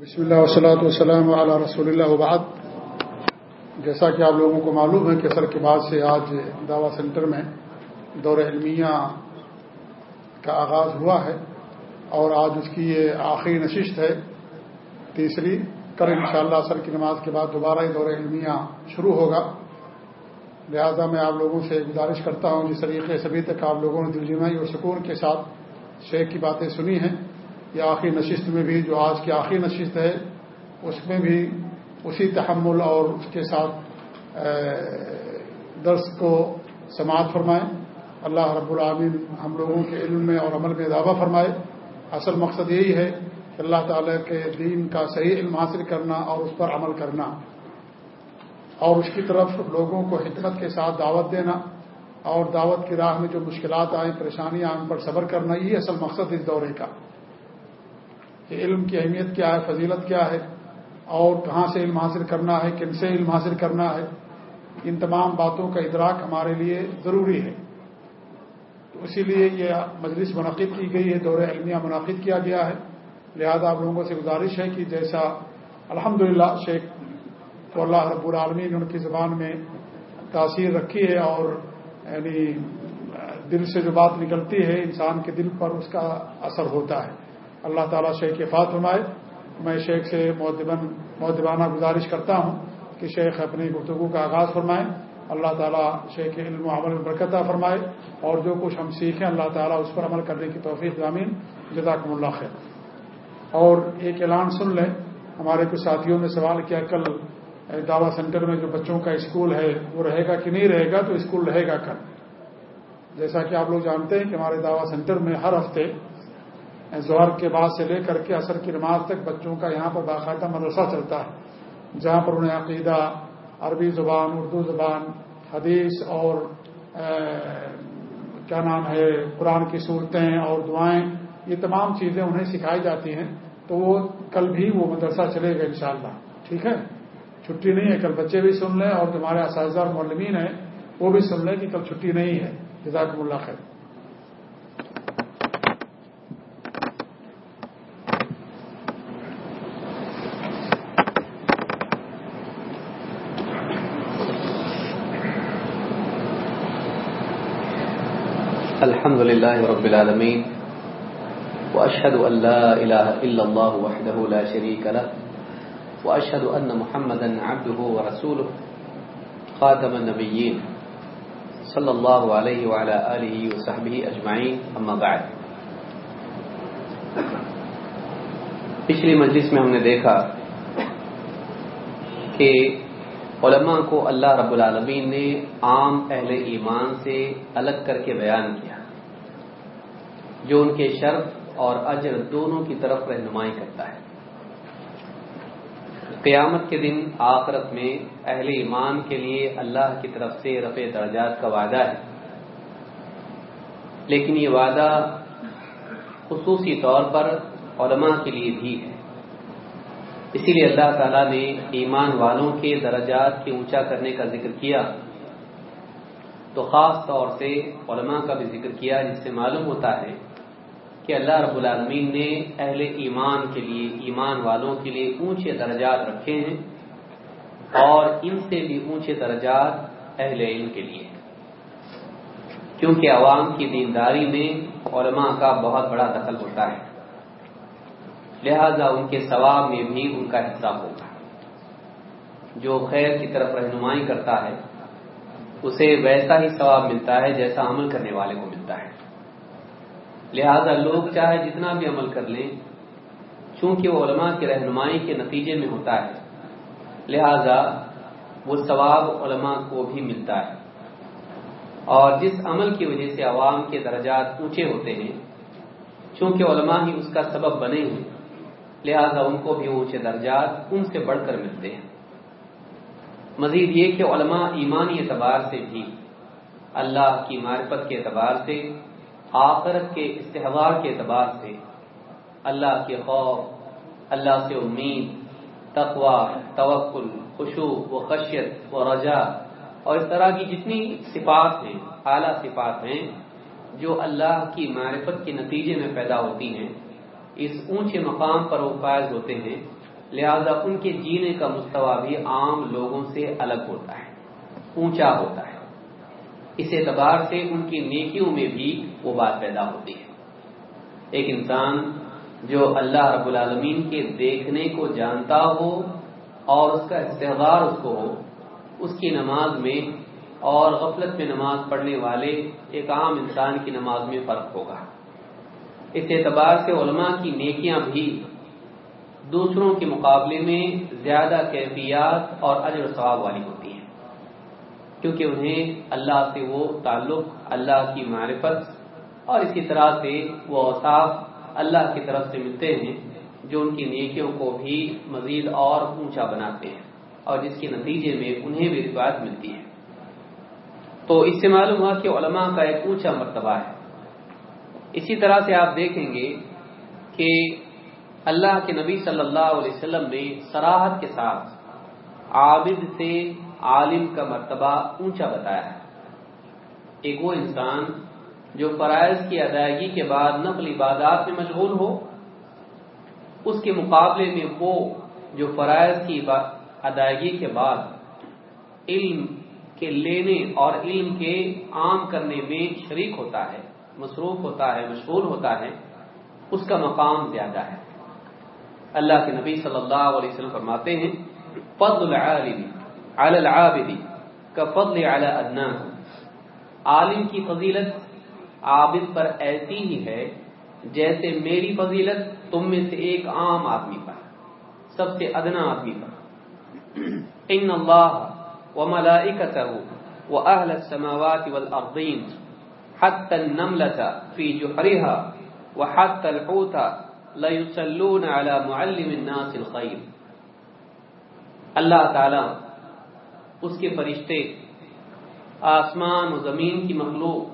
بسم اللہ وسلاۃ والسلام علیہ رسول اللہ وبعد۔ جیسا کہ آپ لوگوں کو معلوم ہے کہ اثر کے بعد سے آج دعوی سینٹر میں دور علمیہ کا آغاز ہوا ہے اور آج اس کی یہ آخری نشست ہے۔ تیسری کل انشاءاللہ شاء کی نماز کے بعد دوبارہ یہ دور علمیہ شروع ہوگا۔ لہذا میں آپ لوگوں سے گزارش کرتا ہوں جس طریقے سے ابھی تک آپ لوگوں نے دلجمائی اور سکون کے ساتھ شیخ کی باتیں سنی ہیں۔ یہ آخری نشست میں بھی جو آج کی آخری نشست ہے، اس میں بھی اسی تحمل اور اس کے ساتھ درس کو سماعت فرمائیں اللہ رب العامن ہم لوگوں کے علم میں اور عمل میں اضافہ فرمائے۔ اصل مقصد یہی ہے کہ اللہ تعالیٰ کے دین کا صحیح علم حاصل کرنا اور اس پر عمل کرنا۔ اور اس کی طرف لوگوں کو حکمت کے ساتھ دعوت دینا اور دعوت کی راہ میں جو مشکلات آئیں، پریشانیاں ان پر صبر کرنا یہ اصل مقصد اس دورے کا۔ کہ علم کی اہمیت کیا ہے، فضیلت کیا ہے، اور کہاں سے علم حاصل کرنا ہے، کن سے علم حاصل کرنا ہے، ان تمام باتوں کا ادراک ہمارے لیے ضروری ہے۔ تو اسی لیے یہ مجلس منعقد کی گئی ہے، دور علمیہ منعقد کیا گیا ہے۔ لہذا آپ لوگوں سے گزارش ہے کہ جیسا الحمد للہ شیخ تو اللہ رب العالمین نے ان کی زبان میں تاثیر رکھی ہے اور یعنی دل سے جو بات نکلتی ہے، انسان کے دل پر اس کا اثر ہوتا ہے۔ اللہ تعالیٰ شیخ فات فرمائے۔ میں شیخ سے معدبن معدبانہ گزارش کرتا ہوں کہ شیخ اپنی گفتگو کا آغاز فرمائیں اللہ تعالیٰ شیخ علم و عمل میں برکتہ فرمائے اور جو کچھ ہم سیکھیں اللہ تعالیٰ اس پر عمل کرنے کی توفیق ضامین جزاکم اللہ خیر۔ اور ایک اعلان سن لیں۔ ہمارے کچھ ساتھیوں نے سوال کیا، کل دعوی سینٹر میں جو بچوں کا اسکول ہے، وہ رہے گا کہ نہیں رہے گا؟ تو اسکول رہے گا کل۔ جیسا کہ آپ لوگ جانتے ہیں کہ ہمارے دعوی سینٹر میں ہر ہفتے ظہر کے بعد سے لے کر کے اثر کی نماز تک بچوں کا یہاں پر باقاعدہ مدرسہ چلتا ہے، جہاں پر انہیں عقیدہ، عربی زبان، اردو زبان، حدیث اور کیا نام ہے، قرآن کی صورتیں اور دعائیں، یہ تمام چیزیں انہیں سکھائی جاتی ہیں۔ تو وہ کل بھی وہ مدرسہ چلے گا انشاءاللہ۔ ٹھیک ہے؟ چھٹی نہیں ہے، کل بچے بھی سن لیں اور تمہارے اساتذہ اور مولمین ہیں، وہ بھی سن لیں کہ کل چھٹی نہیں ہے۔ جزاکم اللہ خیر۔ الحمد لله رب العالمين، وأشهد أن لا إله إلا الله وحده لا شريك له، وأشهد أن محمدا عبده ورسوله، خاتم النبيين، صلى الله عليه وعلى آله وصحبه أجمعين، أما بعد. پچھلی مجلس میں ہم نے دیکھا کہ علماء کو اللہ رب العالمین نے عام اہل ایمان سے الگ کر کے بیان کیا۔ جو ان کے شرف اور اجر دونوں کی طرف رہنمائی کرتا ہے۔ قیامت کے دن آخرت میں اہل ایمان کے لیے اللہ کی طرف سے رفع درجات کا وعدہ ہے۔ لیکن یہ وعدہ خصوصی طور پر علماء کے لیے بھی ہے۔ اسی لیے اللہ تعالیٰ نے ایمان والوں کے درجات کے اونچا کرنے کا ذکر کیا۔ تو خاص طور سے علماء کا بھی ذکر کیا، جس سے معلوم ہوتا ہے کہ اللہ رب العالمین نے اہل ایمان کے لیے، ایمان والوں کے لیے اونچے درجات رکھے ہیں اور ان سے بھی اونچے درجات اہل علم کے لیے کیونکہ عوام کی دینداری میں علماء کا بہت بڑا دخل ہوتا ہے۔ لہذا ان کے ثواب میں بھی ان کا حصہ ہوگا جو خیر کی طرف رہنمائی کرتا ہے، اسے ویسا ہی ثواب ملتا ہے جیسا عمل کرنے والے کو ملتا ہے۔ لہذا لوگ چاہے جتنا بھی عمل کر لیں، چونکہ وہ علماء کی رہنمائی کے نتیجے میں ہوتا ہے، لہذا وہ ثواب علماء کو بھی ملتا ہے۔ اور جس عمل کی وجہ سے عوام کے درجات اونچے ہوتے ہیں، چونکہ علماء ہی اس کا سبب بنے ہیں، لہذا ان کو بھی اونچے درجات ان سے بڑھ کر ملتے ہیں۔ مزید یہ کہ علماء ایمانی اعتبار سے بھی اللہ کی معرفت کے اعتبار سے آخرت کے استحوار کے اعتبار سے اللہ کے خوف، اللہ سے امید تقوا توکل خوشو و خشیت و رجا اور اس طرح کی جتنی صفات ہیں، اعلیٰ صفات ہیں، جو اللہ کی معرفت کے نتیجے میں پیدا ہوتی ہیں، اس اونچے مقام پر وہ فائز ہوتے ہیں، لہذا ان کے جینے کا مستوی بھی عام لوگوں سے الگ ہوتا ہے، اونچا ہوتا ہے۔ اس اعتبار سے ان کی نیکیوں میں بھی وہ بات پیدا ہوتی ہے۔ ایک انسان جو اللہ رب العالمین کے دیکھنے کو جانتا ہو اور اس کا استحدار اس کو ہو، اس کی نماز میں اور غفلت میں نماز پڑھنے والے ایک عام انسان کی نماز میں فرق ہوگا۔ اس اعتبار سے علماء کی نیکیاں بھی دوسروں کے مقابلے میں زیادہ کیفیات اور اجر ثواب والی ہوتی ہیں۔ کیونکہ انہیں اللہ سے وہ تعلق، اللہ کی معرفت اور اسی طرح سے وہ اوصاف اللہ کی طرف سے ملتے ہیں جو ان کی نیکیوں کو بھی مزید اور اونچا بناتے ہیں اور جس کے نتیجے میں انہیں بھی روایت ملتی ہے۔ تو اس سے معلوم ہوا کہ علماء کا ایک اونچا مرتبہ ہے۔ اسی طرح سے آپ دیکھیں گے کہ اللہ کے نبی صلی اللہ علیہ وسلم نے سراحت کے ساتھ عابد سے عالم کا مرتبہ اونچا بتایا ہے۔ ایک وہ انسان جو فرائض کی ادائیگی کے بعد نقل عبادات میں مشغول ہو، اس کے مقابلے میں وہ جو فرائض کی ادائیگی کے بعد علم کے لینے اور علم کے عام کرنے میں شریک ہوتا ہے، مصروف ہوتا ہے، مشغول ہوتا ہے، اس کا مقام زیادہ ہے۔ اللہ کے نبی صلی اللہ علیہ وسلم فرماتے ہیں، فضل العالم علی العابد کا فضل علی ادنا عالم کی فضیلت عابد پر ایسی ہی ہے جیسے میری فضیلت تم میں سے ایک عام آدمی پر، سب سے ادنا آدمی پر۔ ان اللہ وملائکته واهل السماوات والارضين حتى النملة في جحرها وحتى الحوت لا يصلون على معلم الناس الخير اللہ تعالی اس کے فرشتے، آسمان و زمین کی مخلوق،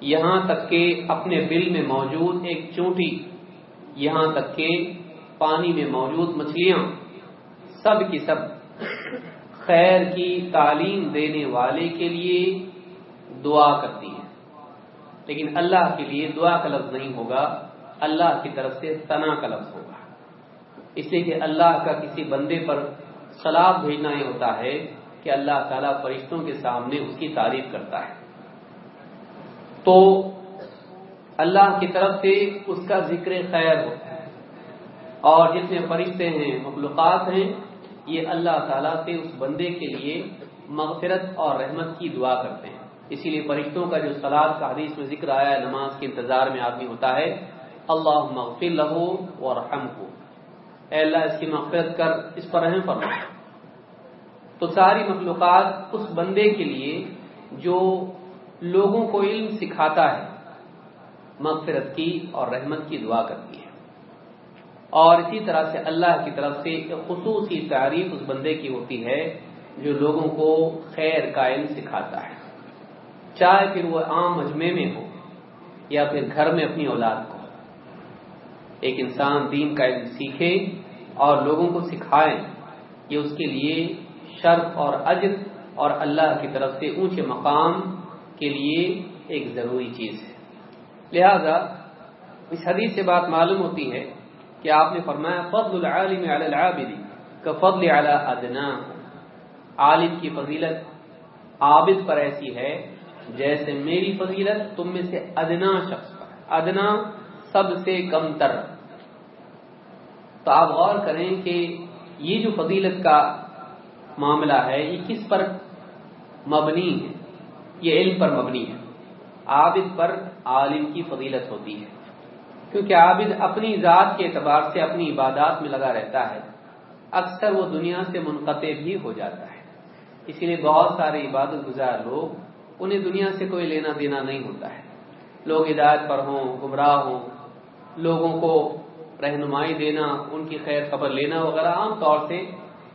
یہاں تک کہ اپنے بل میں موجود ایک چونٹی، یہاں تک کہ پانی میں موجود مچھلیاں، سب کی سب خیر کی تعلیم دینے والے کے لیے دعا کرتی ہیں۔ لیکن اللہ کے لیے دعا کا لفظ نہیں ہوگا، اللہ کی طرف سے تنا کا لفظ ہوگا۔ اس لیے کہ اللہ کا کسی بندے پر سلاب بھیجنا یہ ہوتا ہے کہ اللہ تعالیٰ فرشتوں کے سامنے اس کی تعریف کرتا ہے۔ تو اللہ کی طرف سے اس کا ذکر خیر ہوتا ہے۔ اور جتنے فرشتے ہیں، مخلوقات ہیں، یہ اللہ تعالیٰ سے اس بندے کے لیے مغفرت اور رحمت کی دعا کرتے ہیں۔ اسی لیے فرشتوں کا جو سلاد کا حدیث میں ذکر آیا ہے، نماز کے انتظار میں آدمی ہوتا ہے اللہ مغفر لہو اور رحم کو اے اللہ، اس کی مغفرت کر، اس پر رحم فرما۔ تو ساری مخلوقات اس بندے کے لیے جو لوگوں کو علم سکھاتا ہے، مغفرت کی اور رحمت کی دعا کرتی ہے۔ اور اسی طرح سے اللہ کی طرف سے خصوصی تعریف اس بندے کی ہوتی ہے جو لوگوں کو خیر کا علم سکھاتا ہے۔ چاہے پھر وہ عام مجمع میں ہو یا پھر گھر میں اپنی اولاد کو۔ ایک انسان دین کا علم سیکھے اور لوگوں کو سکھائے، یہ اس کے لیے شرف اور اجر اور اللہ کی طرف سے اونچے مقام کے لیے ایک ضروری چیز ہے۔ لہذا اس حدیث سے بات معلوم ہوتی ہے کہ آپ نے فرمایا، فضل العالم علی العابد کا فضل علی ادنا۔ عالم کی فضیلت عابد پر ایسی ہے جیسے میری فضیلت تم میں سے ادنا شخص پر۔ ادنا سب سے کم تر۔ تو آپ غور کریں کہ یہ جو فضیلت کا معاملہ ہے، یہ کس پر مبنی ہے؟ یہ علم پر مبنی ہے۔ عابد پر عالم کی فضیلت ہوتی ہے۔ کیونکہ عابد اپنی ذات کے اعتبار سے اپنی عبادات میں لگا رہتا ہے، اکثر وہ دنیا سے منقطع بھی ہو جاتا ہے۔ اسی لیے بہت سارے عبادت گزار لوگ انہیں دنیا سے کوئی لینا دینا نہیں ہوتا ہے۔ لوگ ہدایت پر ہوں، گمراہ ہوں، لوگوں کو رہنمائی دینا، ان کی خیر خبر لینا وغیرہ عام طور سے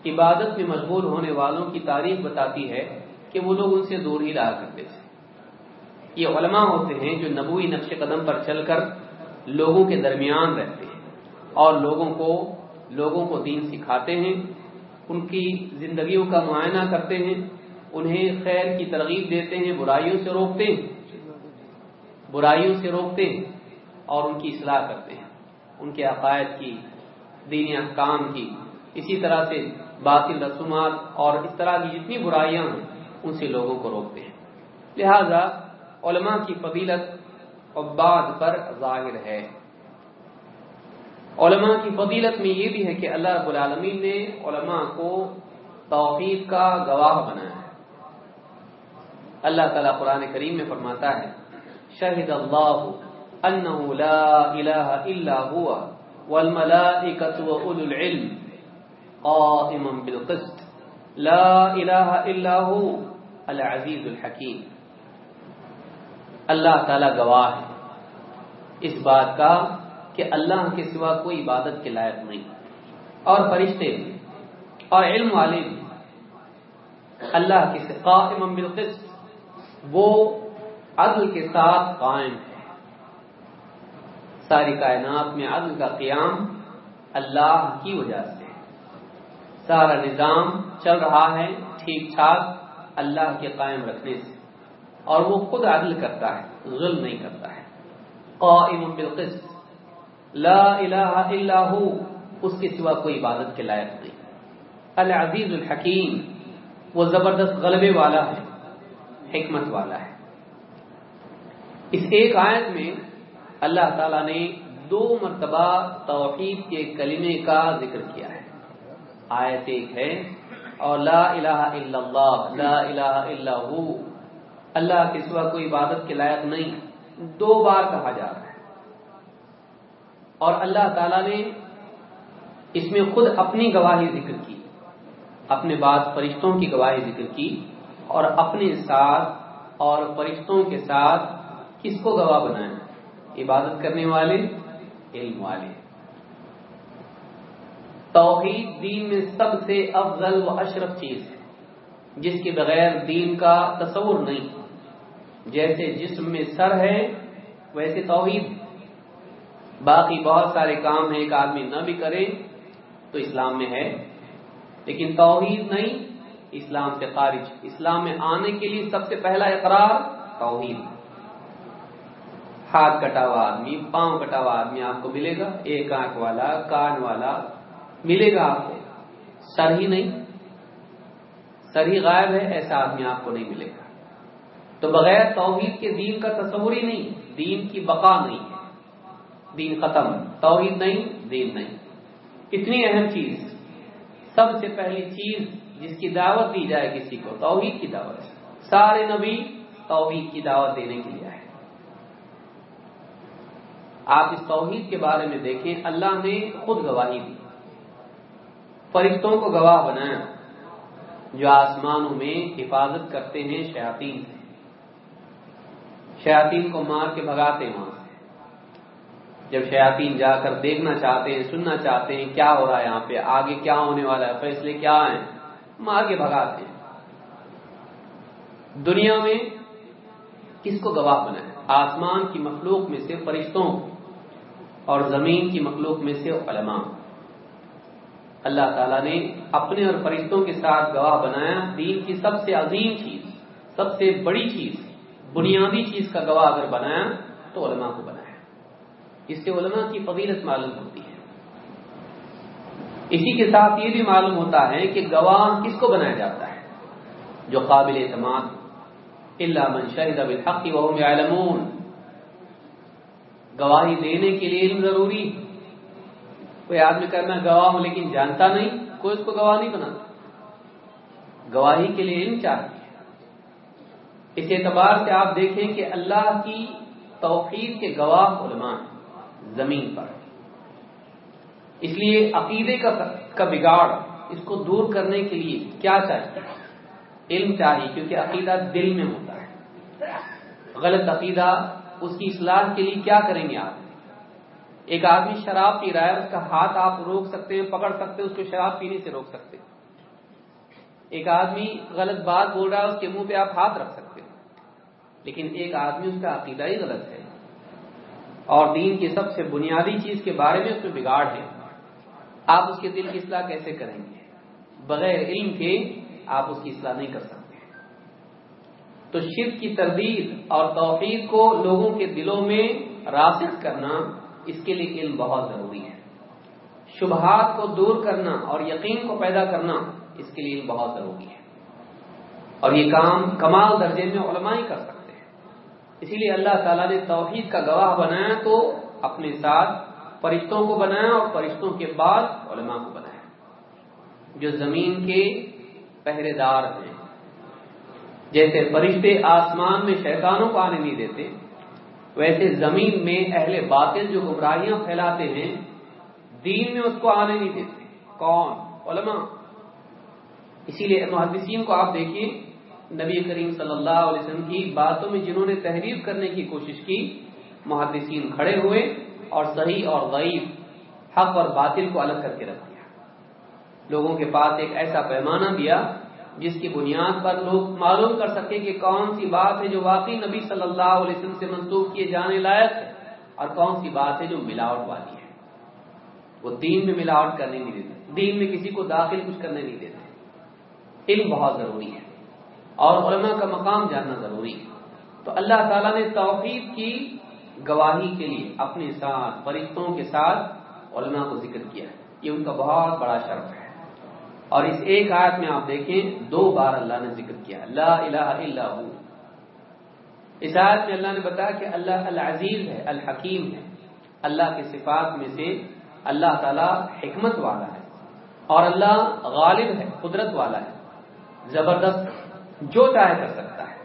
عبادت میں مشغول ہونے والوں کی تعریف بتاتی ہے کہ وہ لوگ ان سے دور ہی رہا کرتے تھے۔ یہ علماء ہوتے ہیں جو نبوی نقش قدم پر چل کر لوگوں کے درمیان رہتے ہیں اور لوگوں کو لوگوں کو دین سکھاتے ہیں، ان کی زندگیوں کا معائنہ کرتے ہیں، انہیں خیر کی ترغیب دیتے ہیں، برائیوں سے روکتے ہیں، برائیوں سے روکتے ہیں اور ان کی اصلاح کرتے ہیں، ان کے عقائد کی، دینی احکام کی، اسی طرح سے باطل رسومات اور اس طرح کی جتنی برائیاں ہیں، ان سے لوگوں کو روکتے ہیں۔ لہذا علماء کی فضیلت عباد پر ظاہر ہے۔ علماء کی فضیلت میں یہ بھی ہے کہ اللہ رب العالمین نے علماء کو توحید کا گواہ بنایا ہے۔ اللہ تعالیٰ قرآن کریم میں فرماتا ہے، شہد اللہ انه لا الہ الا ہوا والملائکت و اولو العلم۔ قائما بالقسط. لا الہ الا ہو العزیز الحکیم اللہ تعالیٰ گواہ ہے اس بات کا کہ اللہ کے سوا کوئی عبادت کے لائق نہیں. اور فرشتے اور علم والے اللہ کے قائم بالقسط، وہ عدل کے ساتھ قائم ہے. ساری کائنات میں عدل کا قیام اللہ کی وجہ سے سارا نظام چل رہا ہے، ٹھیک ٹھاک، اللہ کے قائم رکھنے سے۔ اور وہ خود عدل کرتا ہے، ظلم نہیں کرتا ہے۔ قائم بالقسط۔ لا الہ الا ہو اس کے سوا کوئی عبادت کے لائق نہیں۔ العزیز الحکیم، وہ زبردست غلبے والا ہے، حکمت والا ہے۔ اس ایک آیت میں اللہ تعالی نے دو مرتبہ توحید کے کلمے کا ذکر کیا ہے۔ آیت ایک ہے۔ اور لا الہ الا اللہ، لا الہ الا ہو۔ اللہ کے سوا کوئی عبادت کے لائق نہیں۔ دو بار کہا جا رہا ہے۔ اور اللہ تعالی نے اس میں خود اپنی گواہی ذکر کی۔ اپنے بعد فرشتوں کی گواہی ذکر کی۔ اور اپنے ساتھ اور فرشتوں کے ساتھ کس کو گواہ بنایا؟ عبادت کرنے والے، علم والے۔ توحید دین میں سب سے افضل و اشرف چیز ہے، جس کے بغیر دین کا تصور نہیں۔ جیسے جسم میں سر ہے، ویسے توحید۔ باقی بہت سارے کام ہیں، ایک آدمی نہ بھی کرے تو اسلام میں ہے۔ لیکن توحید نہیں، اسلام سے خارج۔ اسلام میں آنے کے لیے سب سے پہلا اقرار توحید۔ ہاتھ کٹا ہوا آدمی، پاؤں کٹا ہوا آدمی، آپ کو ملے گا۔ ایک آنکھ والا، کان والا ملے گا آپ کو۔ سر ہی نہیں۔ سر ہی غائب ہے، ایسا آدمی آپ کو نہیں ملے گا۔ تو بغیر توحید کے دین کا تصور ہی نہیں، دین کی بقا نہیں ہے۔ دین ختم، توحید نہیں، دین نہیں۔ اتنی اہم چیز، سب سے پہلی چیز جس کی دعوت دی جائے کسی کو، توحید کی دعوت۔ سارے نبی توحید کی دعوت دینے کے لیے آئے۔ آپ اس توحید کے بارے میں دیکھیں، اللہ نے خود گواہی دی۔ فرشتوں کو گواہ بنایا جو آسمانوں میں حفاظت کرتے ہیں شیاطین سے۔ شیاطین کو مار کے بھگاتے ہیں وہاں سے۔ جب شیاطین جا کر دیکھنا چاہتے ہیں، سننا چاہتے ہیں، کیا ہو رہا ہے یہاں پہ، آگے کیا ہونے والا ہے، فیصلے کیا ہیں، مار کے بھگاتے ہیں۔ دنیا میں کس کو گواہ بنا ہے؟ آسمان کی مخلوق میں سے فرشتوں اور زمین کی مخلوق میں سے علماء اللہ تعالیٰ نے اپنے اور فرشتوں کے ساتھ گواہ بنایا، دین کی سب سے عظیم چیز، سب سے بڑی چیز، بنیادی چیز کا گواہ اگر بنایا تو علماء کو بنایا۔ اس سے علماء کی فضیلت معلوم ہوتی ہے۔ اسی کے ساتھ یہ بھی معلوم ہوتا ہے کہ گواہ کس کو بنایا جاتا ہے؟ جو قابل اعتماد اللہ من شہد بالحق وهم يعلمون۔ گواہی دینے کے لیے علم ضروری۔ کوئی آدمی کرنا گواہ ہوں، لیکن جانتا نہیں، کوئی اس کو گواہ نہیں بناتا گواہی کے لیے علم چاہیے۔ اس اعتبار سے آپ دیکھیں کہ اللہ کی توحید کے گواہ علماء زمین پر۔ اس لیے عقیدے کا بگاڑ، اس کو دور کرنے کے لیے کیا چاہیے؟ علم چاہیے، کیونکہ عقیدہ دل میں ہوتا ہے۔ غلط عقیدہ، اس کی اصلاح کے لیے کیا کریں گے آپ؟ ایک آدمی شراب پی رہا ہے، اس کا ہاتھ آپ روک سکتے ہیں، پکڑ سکتے ہیں، اس کو شراب پینے سے روک سکتے ہیں۔ ایک آدمی غلط بات بول رہا ہے، اس کے منہ پہ آپ ہاتھ رکھ سکتے ہیں۔ لیکن ایک آدمی اس کا عقیدہ ہی غلط ہے۔ اور دین کی سب سے بنیادی چیز کے بارے میں اس میں بگاڑ ہے۔ آپ اس کے دل کی اصلاح کیسے کریں گے؟ بغیر علم کے آپ اس کی اصلاح نہیں کر سکتے۔ تو شرک کی تردید اور توحید کو لوگوں کے دلوں میں راسخ کرنا اس کے لیے علم بہت ضروری ہے۔ شبہات کو دور کرنا اور یقین کو پیدا کرنا اس کے لیے بہت ضروری ہے۔ اور یہ کام کمال درجے میں علماء ہی کر سکتے ہیں۔ اسی لیے اللہ تعالیٰ نے توحید کا گواہ بنایا تو اپنے ساتھ فرشتوں کو بنایا اور فرشتوں کے بعد علماء کو بنایا۔ جو زمین کے پہرے دار ہیں، جیسے فرشتے آسمان میں شیطانوں کو آنے نہیں دیتے ویسے زمین میں اہل باطل جو گمراہیاں پھیلاتے ہیں، دین میں اس کو آنے نہیں دیتے۔ کون؟ علماء۔ اسی لیے محدثین کو آپ دیکھیے، نبی کریم صلی اللہ علیہ وسلم کی باتوں میں جنہوں نے تحریر کرنے کی کوشش کی، محدثین کھڑے ہوئے اور صحیح اور غیب حق اور باطل کو الگ کر کے رکھ دیا۔ لوگوں کے پاس ایک ایسا پیمانہ دیا جس کی بنیاد پر لوگ معلوم کر سکے کہ کون سی بات ہے جو واقعی نبی صلی اللہ علیہ وسلم سے منسوخ کیے جانے لائق ہے اور کون سی بات ہے جو ملاوٹ والی ہے۔ وہ دین میں ملاوٹ کرنے نہیں دیتے۔ دین میں کسی کو داخل کچھ کرنے نہیں دیتے۔ علم بہت ضروری ہے اور علماء کا مقام جاننا ضروری ہے۔ تو اللہ تعالیٰ نے توحید کی گواہی کے لیے اپنے ساتھ، فرشتوں کے ساتھ علماء کو ذکر کیا ہے۔ یہ ان کا بہت بڑا شرف ہے۔ اور اس ایک آیت میں آپ دیکھیں، دو بار اللہ نے ذکر کیا، لا الہ الا ہو۔ اس آیت میں اللہ نے بتایا کہ اللہ العزیز ہے، الحکیم ہے۔ اللہ کے صفات میں سے اللہ تعالی حکمت والا ہے اور اللہ غالب ہے، قدرت والا ہے۔ زبردست، جو چاہے کر سکتا ہے۔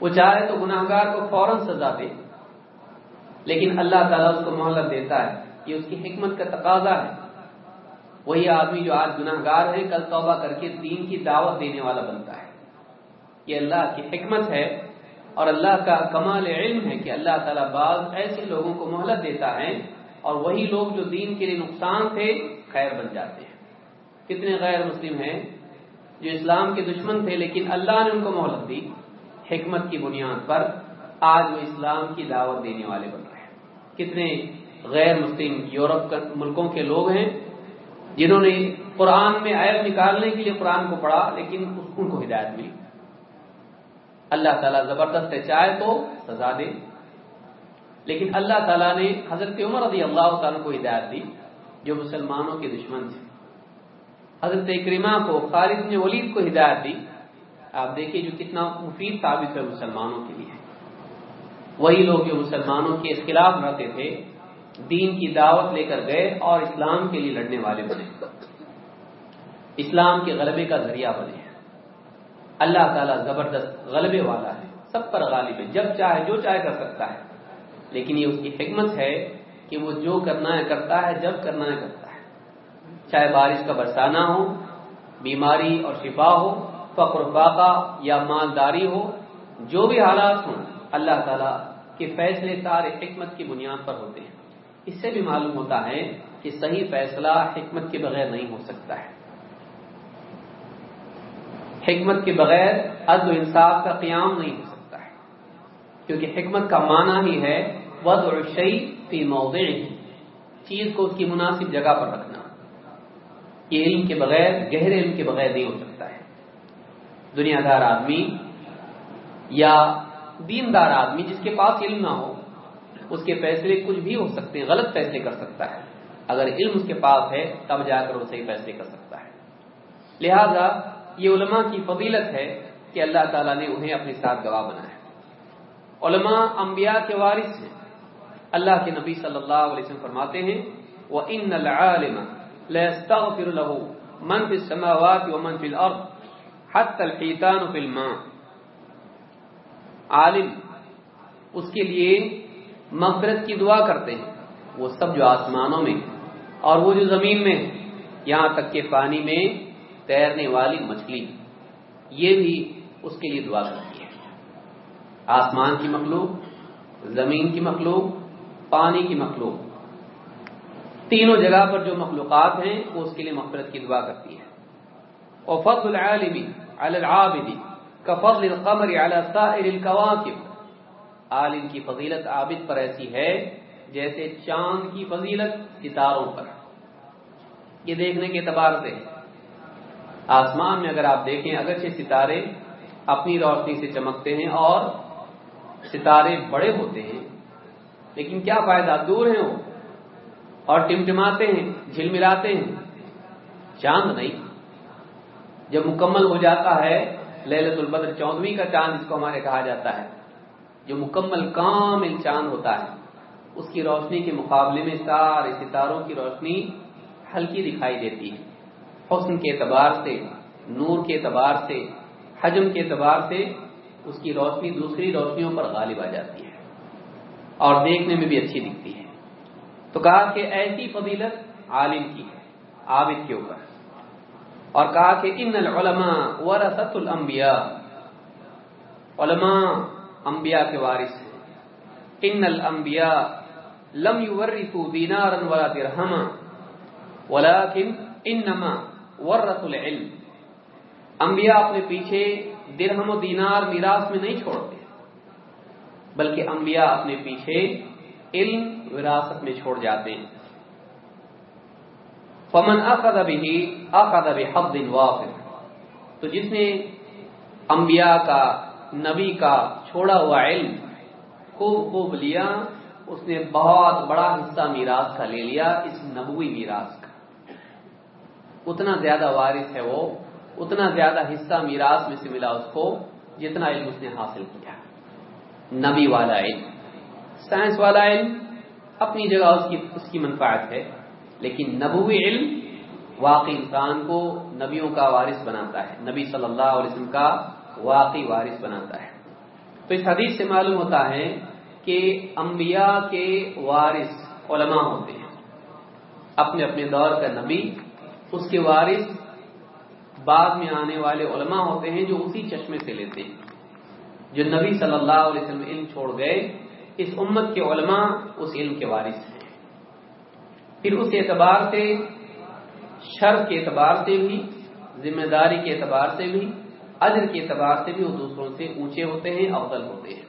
وہ چاہے تو گناہ گار کو فوراً سزا دے، لیکن اللہ تعالیٰ اس کو مہلت دیتا ہے۔ یہ اس کی حکمت کا تقاضا ہے۔ وہی آدمی جو آج گناہ گار ہے، کل توبہ کر کے دین کی دعوت دینے والا بنتا ہے۔ یہ اللہ کی حکمت ہے اور اللہ کا کمال علم ہے کہ اللہ تعالیٰ بعض ایسے لوگوں کو مہلت دیتا ہے اور وہی لوگ جو دین کے لیے نقصان تھے خیر بن جاتے ہیں۔ کتنے غیر مسلم ہیں جو اسلام کے دشمن تھے، لیکن اللہ نے ان کو مہلت دی۔ حکمت کی بنیاد پر آج وہ اسلام کی دعوت دینے والے بن رہے ہیں۔ کتنے غیر مسلم یورپ ملکوں کے لوگ ہیں جنہوں نے قرآن میں عیب نکالنے کے لیے قرآن کو پڑھا، لیکن ان کو ہدایت ملی۔ اللہ تعالیٰ زبردست چاہے تو سزا دے۔ لیکن اللہ تعالیٰ نے حضرت عمر رضی اللہ تعالیٰ کو ہدایت دی، جو مسلمانوں کے دشمن تھے۔ حضرت اکریمہ کو، خالد نے ولید کو ہدایت دی۔ آپ دیکھیے جو کتنا مفید ثابت ہے مسلمانوں کے لیے۔ وہی لوگ جو مسلمانوں کے خلاف رہتے تھے دین کی دعوت لے کر گئے اور اسلام کے لیے لڑنے والے بنے۔ اسلام کے غلبے کا ذریعہ بنے۔ اللہ تعالیٰ زبردست غلبے والا ہے۔ سب پر غالب ہے۔ جب چاہے جو چاہے کر سکتا ہے۔ لیکن یہ اس کی حکمت ہے کہ وہ جو کرنا ہے کرتا ہے، جب کرنا ہے کرتا ہے۔ چاہے بارش کا برسانہ ہو، بیماری اور شفا ہو، فقر فاقہ یا مالداری ہو، جو بھی حالات ہوں، اللہ تعالیٰ کے فیصلے، سارے حکمت کی بنیاد پر ہوتے ہیں۔ اس سے بھی معلوم ہوتا ہے کہ صحیح فیصلہ حکمت کے بغیر نہیں ہو سکتا ہے۔ حکمت کے بغیر عدل و انصاف کا قیام نہیں ہو سکتا ہے۔ کیونکہ حکمت کا معنی ہی ہے ود اور شعی فی موضع چیز کو اس کی مناسب جگہ پر رکھنا۔ یہ علم کے بغیر، گہرے علم کے بغیر نہیں ہو سکتا ہے۔ دنیا دار آدمی یا دیندار آدمی جس کے پاس علم نہ ہو اس کے فیصلے کچھ بھی ہو سکتے ہیں غلط فیصلے کر سکتا ہے۔ اگر علم اس کے پاس ہے، تب جا کر وہ صحیح فیصلے کر سکتا ہے۔ لہذا یہ علماء کی فضیلت ہے کہ اللہ تعالیٰ نے انہیں اپنے ساتھ گواہ بنایا علماء انبیاء کے وارث ہیں۔ اللہ کے نبی صلی اللہ علیہ وسلم فرماتے ہیں وہ ان العالم ليستغفر له من في السماوات ومن في الارض حتى الحيتان في الماء۔ عالم اس کے لیے مغفرت کی دعا کرتے ہیں۔ وہ سب جو آسمانوں میں اور وہ جو زمین میں یہاں تک کہ پانی میں تیرنے والی مچھلی، یہ بھی اس کے لیے دعا کرتی ہے۔ آسمان کی مخلوق، زمین کی مخلوق، پانی کی مخلوق، تینوں جگہ پر جو مخلوقات ہیں، وہ اس کے لیے مغفرت کی دعا کرتی ہے۔ اور فضل العالمی العابد كفضل القمر على سائر الكواكب عالم کی فضیلت عابد پر ایسی ہے جیسے چاند کی فضیلت ستاروں پر۔ یہ دیکھنے کے اعتبار سے آسمان میں اگر آپ دیکھیں، اگرچہ ستارے اپنی روشنی سے چمکتے ہیں اور ستارے بڑے ہوتے ہیں، لیکن کیا فائدہ؟ دور ہیں وہ اور ٹمٹماتے ہیں، جھلملاتے ہیں۔ چاند نہیں، جب مکمل ہو جاتا ہے للت البدر چودویں کا چاند جس کو ہمارے کہا جاتا ہے۔ جو مکمل کامل چاند ہوتا ہے، اس کی روشنی کے مقابلے میں سارے ستاروں کی روشنی ہلکی دکھائی دیتی ہے۔ حسن کے اعتبار سے، نور کے اعتبار سے، حجم کے اعتبار سے اس کی روشنی دوسری روشنیوں پر غالب آ جاتی ہے۔ اور دیکھنے میں بھی اچھی دکھتی ہے۔ تو کہا کہ ایسی فضیلت عالم کی ہے، عابد کے اوپر۔ اور کہا کہ ان العلماء ورثت الانبیاء۔ علماء انبیاء کے وارث ہیں۔ ان الانبیاء لم يورثوا دینارا ولا درہما ولكن انما ورثوا العلم۔ انبیاء اپنے پیچھے درہم و دینار میراث میں نہیں چھوڑتے، بلکہ انبیاء اپنے پیچھے علم، وراثت میں چھوڑ جاتے ہیں۔ فمن اخذ به اخذ بحظ وافر۔ تو جس نے انبیاء کا نبی کا چھوڑا ہوا علم خوب خوب لیا، اس نے بہت بڑا حصہ میراث کا لے لیا، اس نبوی میراث کا۔ اتنا زیادہ وارث ہے وہ، اتنا زیادہ حصہ میراث میں سے ملا اس کو جتنا علم اس نے حاصل کیا۔ نبی والا علم۔ سائنس والا علم اپنی جگہ اس کی اس کی منفاعت ہے، لیکن نبوی علم واقعی انسان کو نبیوں کا وارث بناتا ہے۔ نبی صلی اللہ علیہ وسلم کا واقعی وارث بناتا ہے۔ تو اس حدیث سے معلوم ہوتا ہے کہ انبیاء کے وارث علماء ہوتے ہیں۔ اپنے اپنے دور کا نبی، اس کے وارث بعد میں آنے والے علماء ہوتے ہیں جو اسی چشمے سے لیتے ہیں۔ جو نبی صلی اللہ علیہ وسلم علم چھوڑ گئے، اس امت کے علماء اس علم کے وارث ہیں۔ پھر اس اعتبار سے شرط کے اعتبار سے بھی، ذمہ داری کے اعتبار سے بھی اجر کے اعتبار سے بھی وہ دوسروں سے اونچے ہوتے ہیں، افضل ہوتے ہیں۔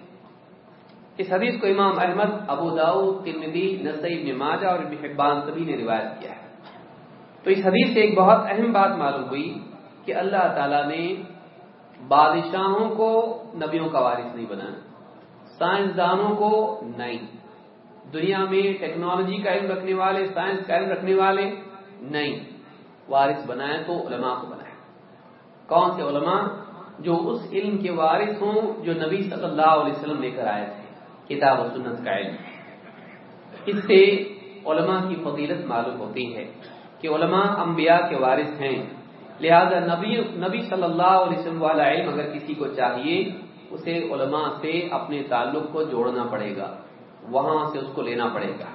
اس حدیث کو امام احمد، ابو داؤد ترمدی نسائی ابن ماجہ اور ابن حبان سبھی نے روایت کیا ہے۔ تو اس حدیث سے ایک بہت اہم بات معلوم ہوئی کہ اللہ تعالی نے بادشاہوں کو نبیوں کا وارث نہیں بنایا، سائنسدانوں کو نہیں۔ دنیا میں ٹیکنالوجی کا علم رکھنے والے، سائنس کا علم رکھنے والے نہیں۔ وارث بنائے تو علماء کو بنائے۔ کون سے علماء؟ جو اس علم کے وارث ہوں جو نبی صلی اللہ علیہ وسلم لے کر آئے تھے، کتاب و سنت کا علم۔ اس سے علماء کی فضیلت معلوم ہوتی ہے کہ علماء انبیاء کے وارث ہیں۔ لہذا نبی نبی صلی اللہ علیہ وسلم والا علم اگر کسی کو چاہیے، اسے علماء سے اپنے تعلق کو جوڑنا پڑے گا، وہاں سے اس کو لینا پڑے گا۔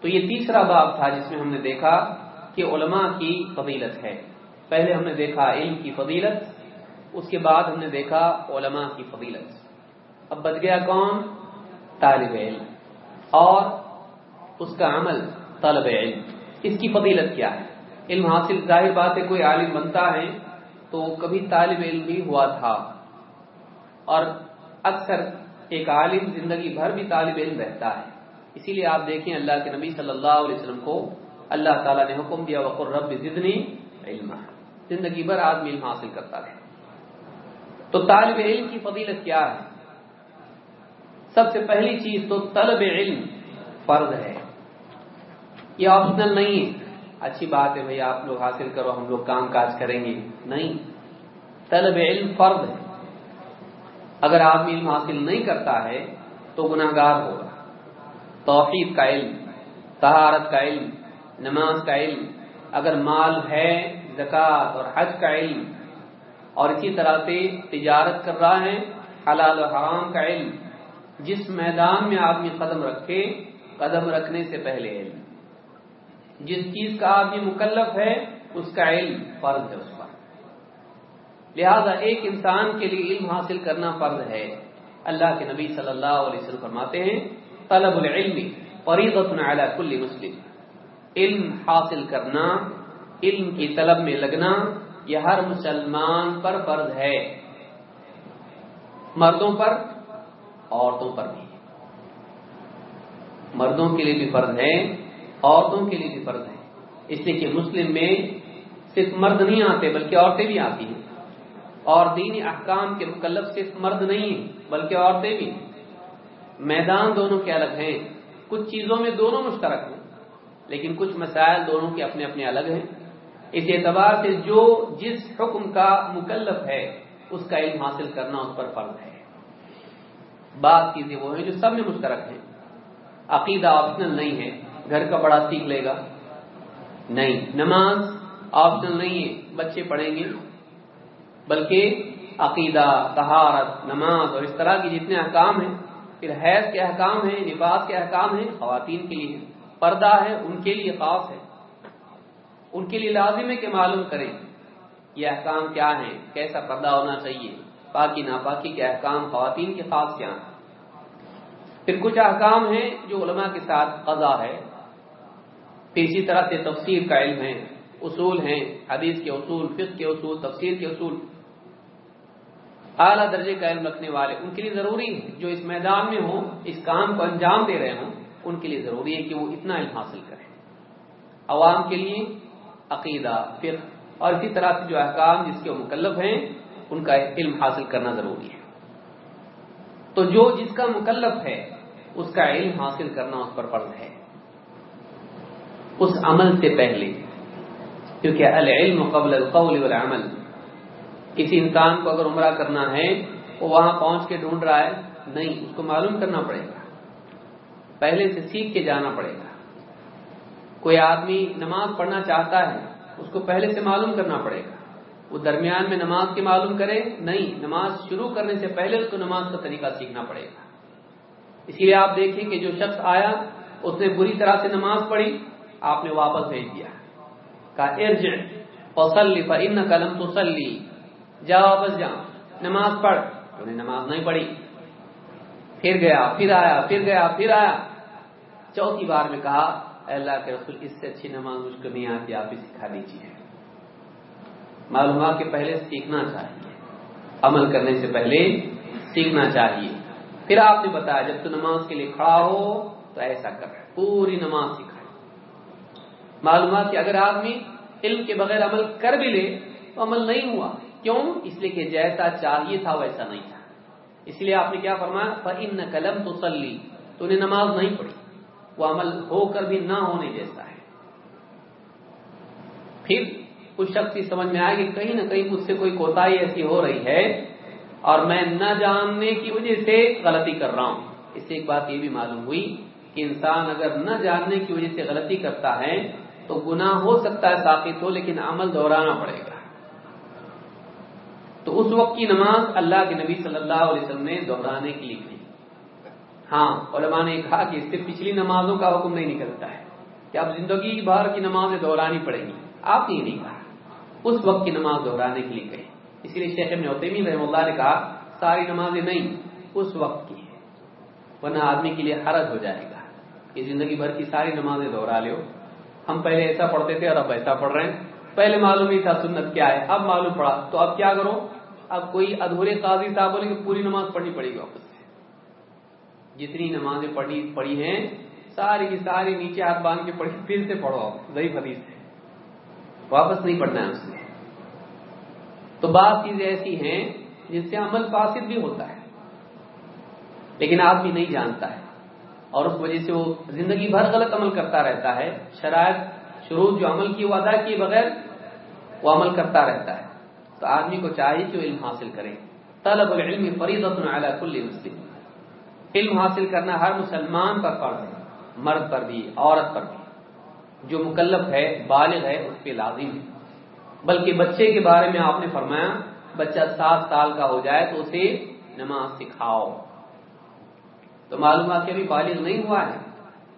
تو یہ تیسرا باب تھا جس میں ہم نے دیکھا کہ علماء کی فضیلت ہے۔ پہلے ہم نے دیکھا علم کی فضیلت اس کے بعد ہم نے دیکھا علماء کی فضیلت۔ اب بچ گیا کون؟ طالب علم۔ اور اس کا عمل طلب علم۔ اس کی فضیلت کیا ہے؟ علم حاصل، ظاہر بات ہے، کوئی عالم بنتا ہے تو کبھی طالب علم بھی ہوا تھا۔ اور اکثر ایک عالم زندگی بھر بھی طالب علم رہتا ہے۔ اسی لیے آپ دیکھیں اللہ کے نبی صلی اللہ علیہ وسلم کو اللہ تعالیٰ نے حکم دیا وقر رب زدنی علم زندگی بھر آدمی علم حاصل کرتا رہے۔ تو طالب علم کی فضیلت کیا ہے؟ سب سے پہلی چیز تو طلب علم فرض ہے۔ یہ آپشنل نہیں ہے۔ اچھی بات ہے بھائی، آپ لوگ حاصل کرو، ہم لوگ کام کاج کریں گے۔ نہیں، طلب علم فرض ہے۔ اگر آدمی علم حاصل نہیں کرتا ہے تو گناہ گار ہوگا۔ توحید کا علم تہارت کا علم، نماز کا علم، اگر مال ہے، زکوٰۃ اور حج کا علم اور اسی طرح سے تجارت کر رہا ہے، حلال و حرام کا علم۔ جس میدان میں آدمی قدم رکھے، قدم رکھنے سے پہلے علم۔ جس چیز کا آدمی مکلف ہے، اس کا علم فرض ہے اس پر۔ لہذا ایک انسان کے لیے علم حاصل کرنا فرض ہے۔ اللہ کے نبی صلی اللہ علیہ وسلم فرماتے ہیں، طلب العلم فریضت علی کل مسلم۔ علم حاصل کرنا، علم کی طلب میں لگنا یہ ہر مسلمان پر فرض ہے۔ مردوں پر، عورتوں پر بھی۔ مردوں کے لیے بھی فرض ہے، عورتوں کے لیے بھی فرض ہے۔ اس لیے کہ مسلم میں صرف مرد نہیں آتے، بلکہ عورتیں بھی آتی ہیں۔ اور دینی احکام کے مکلف صرف مرد نہیں بلکہ عورتیں بھی۔ میدان دونوں کے الگ ہیں۔ کچھ چیزوں میں دونوں مشترک ہیں، لیکن کچھ مسائل دونوں کے اپنے اپنے الگ ہیں۔ اس اعتبار سے جو جس حکم کا مکلف ہے، اس کا علم حاصل کرنا اس پر فرض ہے۔ بات چیزیں وہ ہیں جو سب میں مشترک ہیں۔ عقیدہ آپشنل نہیں ہے، گھر کا بڑا سیکھ لے گا۔ نہیں، نماز آپشنل نہیں ہے، بچے پڑھیں گے۔ بلکہ عقیدہ تہارت نماز اور اس طرح کی جتنے احکام ہیں، پھر حیض کے احکام ہیں، نفاذ کے احکام ہیں، خواتین کے لیے پردہ ہے، ان کے لیے خاص ہے۔ ان کے لیے لازم ہے کہ معلوم کریں یہ احکام کیا ہیں، کیسا پردہ ہونا چاہیے، پاکی ناپاکی کے احکام خواتین کے خاص کیا ہیں۔ پھر کچھ احکام ہیں جو علماء کے ساتھ قضا ہے۔ پھر اسی طرح سے تفسیر کا علم ہے، اصول ہیں، حدیث کے اصول، فقہ کے اصول، تفسیر کے اصول۔ اعلیٰ درجے کا علم رکھنے والے ان کے لیے ضروری ہے جو اس میدان میں ہوں، اس کام کو انجام دے رہے ہوں، ان کے لیے ضروری ہے کہ وہ اتنا علم حاصل کریں۔ عوام کے لیے عقیدہ، فقہ اور اسی طرح سے جو احکام جس کے مکلف ہیں، ان کا علم حاصل کرنا ضروری ہے۔ تو جو جس کا مکلف ہے، اس کا علم حاصل کرنا اس پر فرض ہے۔ اس عمل سے پہلے، کیونکہ العلم قبل القول والعمل، کسی انسان کو اگر عمرہ کرنا ہے، وہ وہاں پہنچ کے ڈھونڈ رہا ہے، نہیں، اس کو معلوم کرنا پڑے گا۔ پہلے سے سیکھ کے جانا پڑے گا۔ کوئی آدمی نماز پڑھنا چاہتا ہے، اس کو پہلے سے معلوم کرنا پڑے گا۔ وہ درمیان میں نماز کے معلوم کرے، نہیں، نماز شروع کرنے سے پہلے اس کو نماز کا طریقہ سیکھنا پڑے گا۔ اسی لیے آپ دیکھیں کہ جو شخص آیا، اس نے بری طرح سے نماز پڑھی، آپ نے واپس بھیج دیا۔ کہا، ارجع، فصلی فإن کلم تصلی۔ جا، واپس جا، نماز پڑھ۔ تو نے نماز نہیں پڑھی۔ پھر گیا، پھر آیا، پھر گیا، پھر آیا۔ چوتھی بار میں کہا اللہ کے رسول اس سے اچھی نماز مجھ کو نہیں آتی، آپ ہی سکھا دیجیے معلومات کے پہلے سیکھنا چاہیے۔ عمل کرنے سے پہلے سیکھنا چاہیے۔ پھر آپ نے بتایا، جب تو نماز کے لیے کھڑا ہو تو ایسا کر، پوری نماز سکھائے۔ معلومات کہ اگر آدمی علم کے بغیر عمل کر بھی لے تو عمل نہیں ہوا۔ کیوں؟ اس لیے کہ جیسا چاہیے تھا ویسا نہیں تھا۔ اس لیے آپ نے کیا فرمایا؟ فن قلم تو سلی تو انہیں نماز نہیں پڑھی۔ وہ عمل ہو کر بھی نہ ہونے جیسا ہے۔ پھر کچھ شخص سمجھ میں آئے کہ کہیں نہ کہیں مجھ سے کوئی کوتا ایسی ہو رہی ہے اور میں نہ جاننے کی وجہ سے غلطی کر رہا ہوں۔ اس سے ایک بات یہ بھی معلوم ہوئی کہ انسان اگر نہ جاننے کی وجہ سے غلطی کرتا ہے تو گناہ ہو سکتا ہے ثابت ہو، لیکن عمل دہرانا پڑے گا۔ تو اس وقت کی نماز اللہ کے نبی صلی اللہ علیہ وسلم نے دہرانے کے لیے کی ہاں علماء نے کہا کہ اس سے پچھلی نمازوں کا حکم نہیں نکلتا ہے کہ اب زندگی بھر کی نمازیں دہرانی پڑے گی۔ آپ نے نہیں کہا۔ اس وقت کی نماز دہرانے کے لیے کہی اسی لیے شیخ نے عطیمی رحم اللہ نے کہا، ساری نمازیں نہیں، اس وقت کی ہے ورنہ آدمی کے لیے حرج ہو جائے گا کہ زندگی بھر کی ساری نمازیں دہرا لو ہم پہلے ایسا پڑھتے تھے اور اب ایسا پڑھ رہے ہیں۔ پہلے معلوم ہی تھا سنت کیا ہے، اب معلوم پڑا۔ تو اب کیا کرو؟ اب کوئی ادھورے قاضی صاحب بولے کہ پوری نماز پڑھنی پڑے گی واپس۔ سے جتنی نمازیں پڑھی پڑھی ہیں، ساری کی ساری نیچے ہاتھ باندھ کے پڑھی، پھر سے پڑھو ضعیف حدیث سے واپس نہیں پڑھنا ہے اس میں۔ تو بعض چیزیں ایسی ہیں جس سے عمل فاسد بھی ہوتا ہے، لیکن آدمی نہیں جانتا ہے۔ اور اس وجہ سے وہ زندگی بھر غلط عمل کرتا رہتا ہے۔ شرائط، شروع جو عمل کی وہ ادا کیے بغیر وہ عمل کرتا رہتا ہے۔ تو آدمی کو چاہیے کہ وہ علم حاصل کرے۔ طلب العلم فریضت علی کل مسلم۔ علم حاصل کرنا ہر مسلمان پر فرض ہے، مرد پر بھی، عورت پر بھی۔ جو مکلف ہے، بالغ ہے، اس پہ لازم ہے۔ بلکہ بچے کے بارے میں آپ نے فرمایا، بچہ سات سال کا ہو جائے تو اسے نماز سکھاؤ۔ تو معلومات کے ابھی بالغ نہیں ہوا ہے،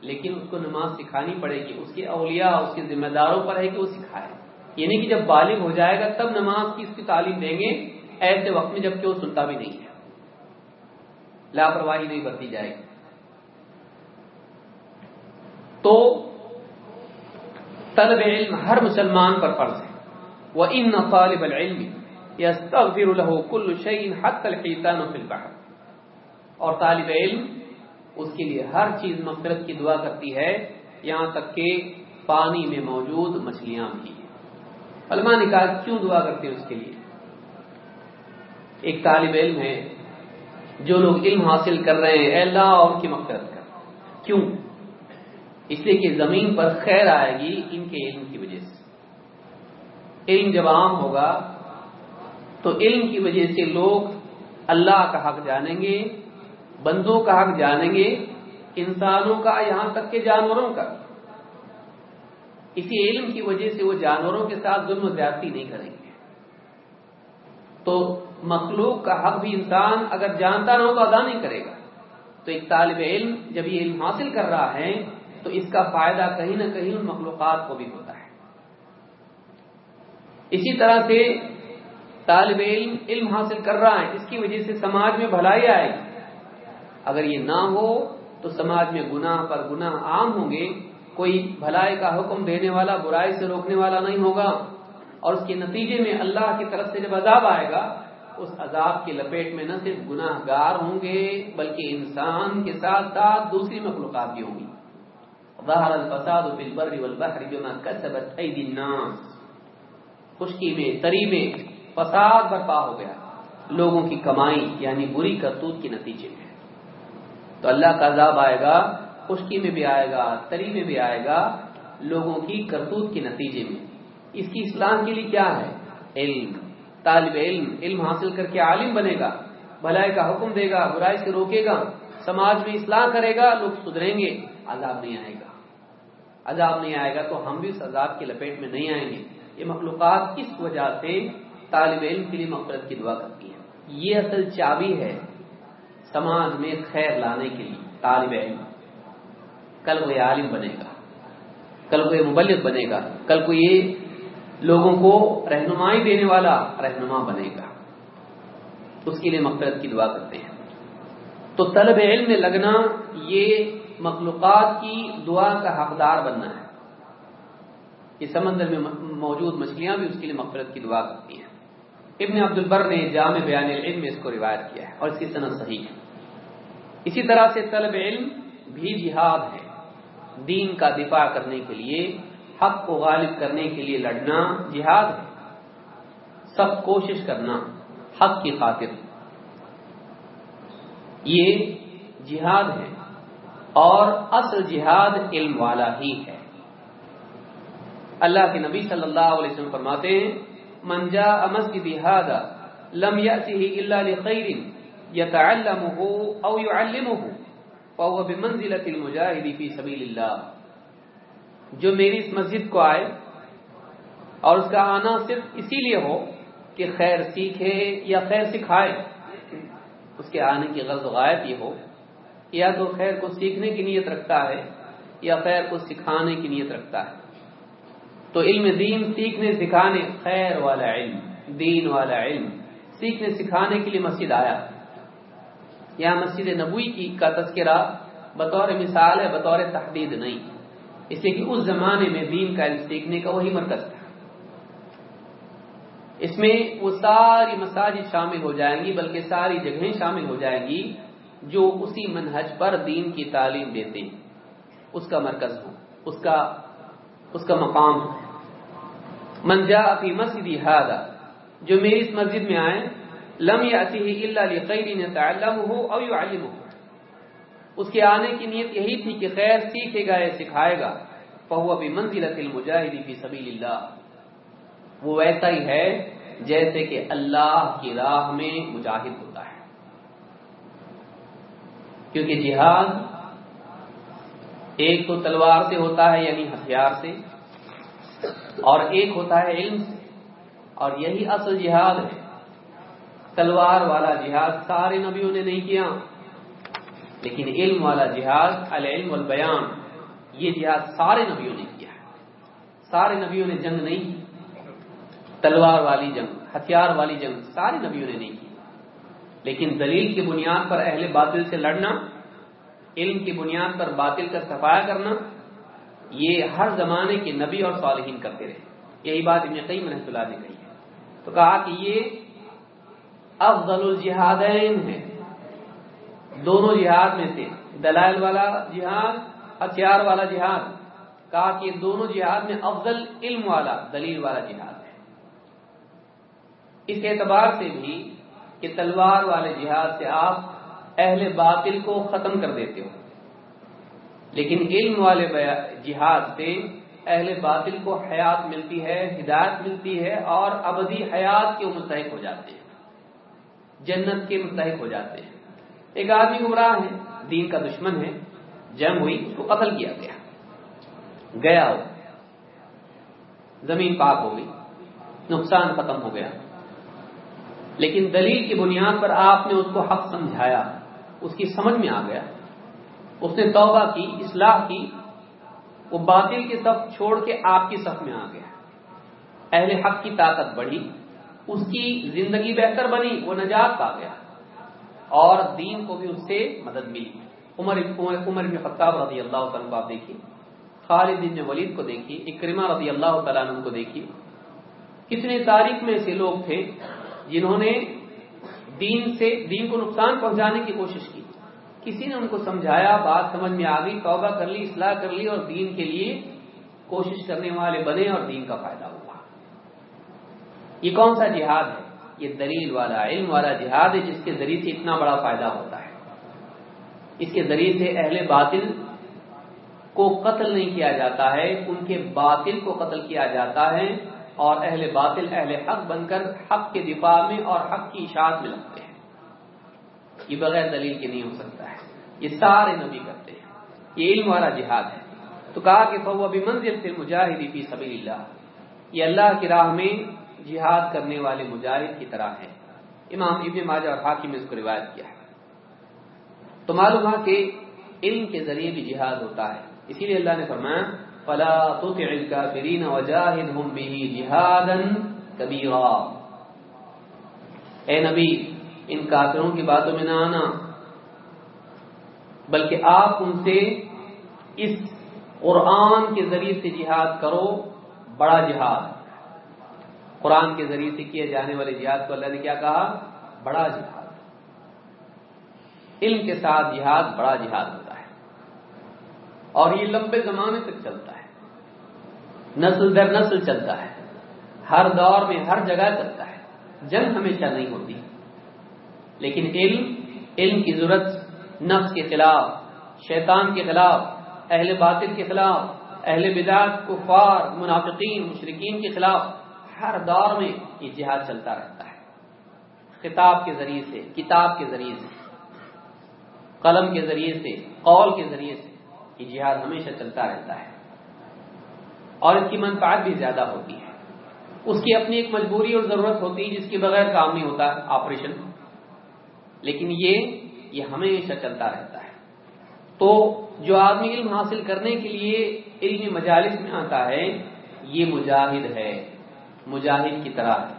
لیکن اس کو نماز سکھانی پڑے گی۔ اس کے اولیاء، اس کے ذمہ داروں پر ہے کہ وہ سکھائے۔ یعنی کہ جب بالغ ہو جائے گا، تب نماز کی اس کی تعلیم دیں گے۔ ایسے وقت میں جبکہ وہ سنتا بھی نہیں ہے۔ لاپرواہی نہیں برتی جائے گی۔ تو طلب علم ہر مسلمان پر فرض ہے۔ وہ ان طالب العلم یستغفر له كل شيء حتى الحيتان في البحر۔ اور طالب علم اس کے لیے ہر چیز مغفرت کی دعا کرتی ہے۔ یہاں تک کہ پانی میں موجود مچھلیاں بھی علماء نے کہا، کیوں دعا کرتے ہیں اس کے لیے؟ ایک طالب علم ہے جو لوگ علم حاصل کر رہے ہیں اللہ، اور ان کی مغفرت کر۔ کیوں؟ اس لیے کہ زمین پر خیر آئے گی ان کے علم کی وجہ سے۔ علم جب عام ہوگا، تو علم کی وجہ سے لوگ اللہ کا حق جانیں گے، بندوں کا حق جانیں گے، انسانوں کا یہاں تک کہ جانوروں کا۔ اسی علم کی وجہ سے وہ جانوروں کے ساتھ ظلم و زیادتی نہیں کریں گے۔ تو مخلوق کا حق بھی انسان اگر جانتا نہ ہو تو ادا نہیں کرے گا۔ تو ایک طالب علم جب یہ علم حاصل کر رہا ہے، تو اس کا فائدہ کہیں نہ کہیں ان مخلوقات کو بھی ہوتا ہے۔ اسی طرح سے طالب علم علم حاصل کر رہا ہے، اس کی وجہ سے سماج میں بھلائی آئے۔ گی اگر یہ نہ ہو، تو سماج میں گناہ پر گناہ عام ہوں گے۔ کوئی بھلائی کا حکم دینے والا، برائی سے روکنے والا نہیں ہوگا۔ اور اس کے نتیجے میں اللہ کی طرف سے جب عذاب آئے گا اس عذاب کی لپیٹ میں نہ صرف گناہ گار ہوں گے، بلکہ انسان کے ساتھ ساتھ دوسری مخلوقات بھی ہوں گی۔ ظہر الفساد فی البر والبحر بما کسبت ایدی الناس۔ خشکی میں، تری میں فساد برپا ہو گیا۔ لوگوں کی کمائی یعنی بری کرتوت کے نتیجے میں۔ تو اللہ کا عذاب آئے گا، خشکی میں بھی آئے گا، تری میں بھی آئے گا، لوگوں کی کرتوت کے نتیجے میں۔ اس کی اسلام کے لیے کیا ہے؟ علم۔ طالب علم علم حاصل کر کے عالم بنے گا بھلائی کا حکم دے گا برائی سے روکے گا، سماج میں اصلاح کرے گا لوگ سدھریں گے، عذاب نہیں آئے گا۔ عذاب نہیں آئے گا تو ہم بھی اس عذاب کی لپیٹ میں نہیں آئیں گے۔ یہ مخلوقات اس وجہ سے طالب علم کے لیے مفرت کی دعا کرتی ہیں؟ یہ اصل چابی ہے سماج میں خیر لانے کے لیے، طالب علم۔ کل وہ یہ عالم بنے گا، کل کو یہ مبلغ بنے گا، کل کو یہ لوگوں کو رہنمائی دینے والا رہنما بنے گا۔ اس کے لیے مقصد کی دعا کرتے ہیں۔ تو طلب علم میں لگنا یہ مخلوقات کی دعا کا حقدار بننا ہے۔ اس سمندر میں موجود مچھلیاں بھی اس کے لیے مغفرت کی دعا کرتی ہیں۔ ابن عبد البر نے جامع بیان علم میں اس کو روایت کیا ہے اور اس کی صنعت صحیح ہے۔ اسی طرح سے طلب علم بھی جہاد ہے۔ دین کا دفاع کرنے کے لیے حق کو غالب کرنے کے لیے لڑنا جہاد ہے۔ سب کوشش کرنا حق کی خاطر۔ یہ جہاد ہے اور اصل جہاد علم والا ہی ہے۔ اللہ کے نبی صلی اللہ علیہ وسلم فرماتے ہیں، من جاء مسجد هذا لم يأته إلا لخير يتعلمه أو يعلمه فهو بمنزلة المجاهد في سبيل الله جو میری اس مسجد کو آئے اور اس کا آنا صرف اسی لیے ہو کہ خیر سیکھے یا خیر سکھائے، اس کے آنے کی غرض غائب یہ ہو یا تو خیر کو سیکھنے کی نیت رکھتا ہے یا خیر کو سکھانے کی نیت رکھتا ہے۔ تو علم دین سیکھنے سکھانے، خیر والا علم، دین والا علم سیکھنے سکھانے کے لیے مسجد آیا۔ یہاں مسجد نبوی کی کا تذکرہ بطور مثال ہے، بطور تحدید نہیں۔ اس لیے کہ اس زمانے میں دین کا علم سیکھنے کا وہی مرکز تھا۔ اس میں وہ ساری مساجد شامل ہو جائیں گی، بلکہ ساری جگہیں شامل ہو جائیں گی جو اسی منہج پر دین کی تعلیم دیتے ہیں۔ اس کا مرکز ہو، اس کا اس کا مقام ہو۔ من جاء فی مسجد هذا جو میری اس مسجد میں آئے، لم یاته الا لخير يتعلمه او يعلمه اس کے آنے کی نیت یہی تھی کہ خیر سیکھے گا یا سکھائے گا۔ فهو بمنزله المجاهد في سبيل الله وہ ویسا ہی ہے جیسے کہ اللہ کی راہ میں مجاہد ہوتا ہے۔ کیونکہ جہاد ایک تو تلوار سے ہوتا ہے یعنی ہتھیار سے، اور ایک ہوتا ہے علم سے۔ اور یہی اصل جہاد ہے۔ تلوار والا جہاد سارے نبیوں نے نہیں کیا۔ لیکن علم والا جہاد، العلم والبیان، یہ جہاد سارے نبیوں نے کیا سارے نبیوں نے جنگ نہیں کی۔ تلوار والی جنگ، ہتھیار والی جنگ سارے نبیوں نے نہیں کی۔ لیکن دلیل کی بنیاد پر اہل باطل سے لڑنا، علم کی بنیاد پر باطل کا صفایا کرنا، یہ ہر زمانے کے نبی اور صالحین کرتے رہے۔ یہی بات ابن قیم رحمۃ اللہ نے کہی ہے۔ تو کہا کہ یہ افضل الجہادین ہے دونوں جہاد میں سے، دلائل والا جہاد، ہتھیار والا جہاد، کہا کہ دونوں جہاد میں افضل علم والا، دلیل والا جہاد ہے۔ اس اعتبار سے بھی کہ تلوار والے جہاد سے آپ اہل باطل کو ختم کر دیتے ہو۔ لیکن علم والے جہاد سے اہل باطل کو حیات ملتی ہے، ہدایت ملتی ہے اور ابدی حیات کے مستحق ہو جاتے ہیں۔ جنت کے مستحق ہو جاتے ہیں۔ ایک آدمی گمراہ ہے، دین کا دشمن ہے، جنگ ہوئی، اس کو قتل کیا گیا۔ گیا ہو زمین پاک ہو گئی، نقصان ختم ہو گیا۔ لیکن دلیل کی بنیاد پر آپ نے اس کو حق سمجھایا، اس کی سمجھ میں آ گیا۔ اس نے توبہ کی، اصلاح کی، وہ باطل کی صف چھوڑ کے آپ کی صف میں آ گیا۔ اہل حق کی طاقت بڑھی، اس کی زندگی بہتر بنی، وہ نجات پا گیا۔ اور دین کو بھی اس سے مدد ملی۔ عمر عمر بن خطاب رضی اللہ تعالیٰ کو آپ دیکھیے۔ خالد بن ولید کو دیکھیے۔ اکرما رضی اللہ تعالیٰ عنہ کو دیکھیے۔ کتنے تاریخ میں ایسے لوگ تھے جنہوں نے دین سے دین کو نقصان پہنچانے کی کوشش کی۔ کسی نے ان کو سمجھایا، بات سمجھ میں آ گئی، توبہ کر لی، اصلاح کر لی اور دین کے لیے کوشش کرنے والے بنے اور دین کا فائدہ ہوا۔ یہ کون سا جہاد ہے؟ یہ دلیل والا، علم والا جہاد ہے جس کے ذریعے سے اتنا بڑا فائدہ ہوتا ہے۔ اس کے ذریعے سے اہل باطل کو قتل نہیں کیا جاتا ہے، ان کے باطل کو قتل کیا جاتا ہے اور اہل باطل، اہل حق بن کر حق کے دفاع میں اور حق کی اشاعت میں لگتے ہیں۔ یہ بغیر دلیل کے نہیں ہو سکتا ہے۔ یہ سارے نبی کرتے ہیں۔ یہ علم والا جہاد ہے۔ تو کہا کہ فو ابھی منزل سے مجاہدی فی سبیل اللہ یہ اللہ کی راہ میں جہاد کرنے والے مجاہد کی طرح ہے امام ابن ماجہ اور حاکم نے اس کو روایت کیا ہے۔ تو معلوم ہے کہ علم کے ذریعے بھی جہاد ہوتا ہے۔ اسی لیے اللہ نے فرمایا، فلا تطع الكافرين وجاهدهم به جهادا كبيرا۔ اے نبی، ان کافروں کی باتوں میں نہ آنا، بلکہ آپ ان سے اس قرآن کے ذریعے سے جہاد کرو، بڑا جہاد۔ قرآن کے ذریعے سے کیے جانے والے جہاد کو اللہ نے کیا کہا؟ بڑا جہاد۔ علم کے ساتھ جہاد بڑا جہاد ہوتا ہے۔ اور یہ لمبے زمانے تک چلتا ہے۔ نسل در نسل چلتا ہے۔ ہر دور میں ہر جگہ چلتا ہے۔ جنگ ہمیشہ نہیں ہوتی۔ لیکن علم علم کی ضرورت، نفس کے خلاف، شیطان کے خلاف، اہل باطل کے خلاف، اہل بدعت، کفار، منافقین مشرقین کے خلاف ہر دور میں یہ جہاد چلتا رہتا ہے۔ خطاب کے ذریعے سے، کتاب کے ذریعے سے، قلم کے ذریعے سے، قول کے ذریعے سے یہ جہاد ہمیشہ چلتا رہتا ہے۔ اور اس کی منفعت بھی زیادہ ہوتی ہے۔ اس کی اپنی ایک مجبوری اور ضرورت ہوتی ہے جس کے بغیر کام نہیں ہوتا آپریشن لیکن یہ یہ ہمیشہ چلتا رہتا ہے۔ تو جو آدمی علم حاصل کرنے کے لیے علمی مجالس میں آتا ہے، یہ مجاہد ہے۔ مجاہد کی طرح ہے۔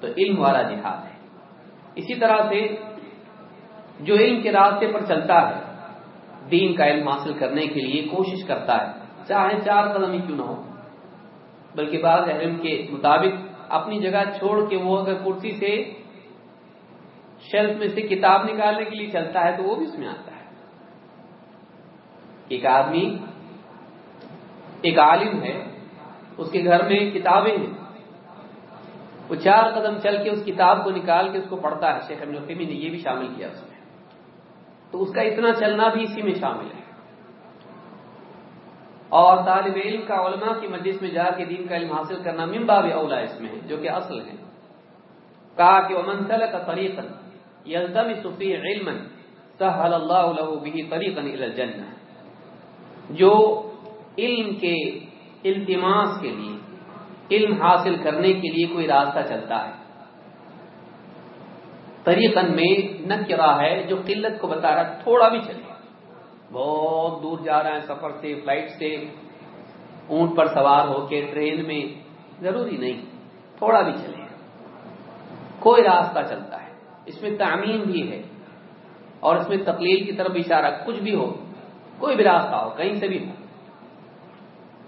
تو علم والا جہاد ہے۔ اسی طرح سے جو علم کے راستے پر چلتا ہے، دین کا علم حاصل کرنے کے لیے کوشش کرتا ہے۔ چاہے چار قدم ہی کیوں نہ ہو، بلکہ بعض اہم کے مطابق اپنی جگہ چھوڑ کے وہ اگر کرسی سے شیلف میں سے کتاب نکالنے کے لیے چلتا ہے تو وہ بھی اس میں آتا ہے۔ ایک آدمی، ایک عالم ہے، اس کے گھر میں کتابیں ہیں۔ وہ چار قدم چل کے اس کتاب کو نکال کے اس کو پڑھتا ہے، شیخ ابن نے یہ بھی شامل کیا اس میں۔ تو اس کا اتنا چلنا بھی اسی میں شامل ہے۔ اور طالب علم کا علماء کی مجلس میں جا کے دین کا علم حاصل کرنا ممبا بھی اولا اس میں ہے، جو کہ اصل ہے کہا کہ وہ منسل کا طریقہ یلزم صفی علم سہل اللہ له به طریقا الى الجنہ جو علم کے التماس کے لیے علم حاصل کرنے کے لیے کوئی راستہ چلتا ہے۔ طریقن میں نہ کرا ہے جو قلت کو بتا رہا ہے، تھوڑا بھی چلے۔ بہت دور جا رہے ہیں سفر سے فلائٹ سے۔ اونٹ پر سوار ہو کے ٹرین میں ضروری نہیں، تھوڑا بھی چلے۔ کوئی راستہ چلتا ہے۔ اس میں تعمیم بھی ہے۔ اور اس میں تقلیل کی طرف اشارہ کچھ بھی ہو، کوئی بھی راستہ ہو، کہیں سے بھی ہو۔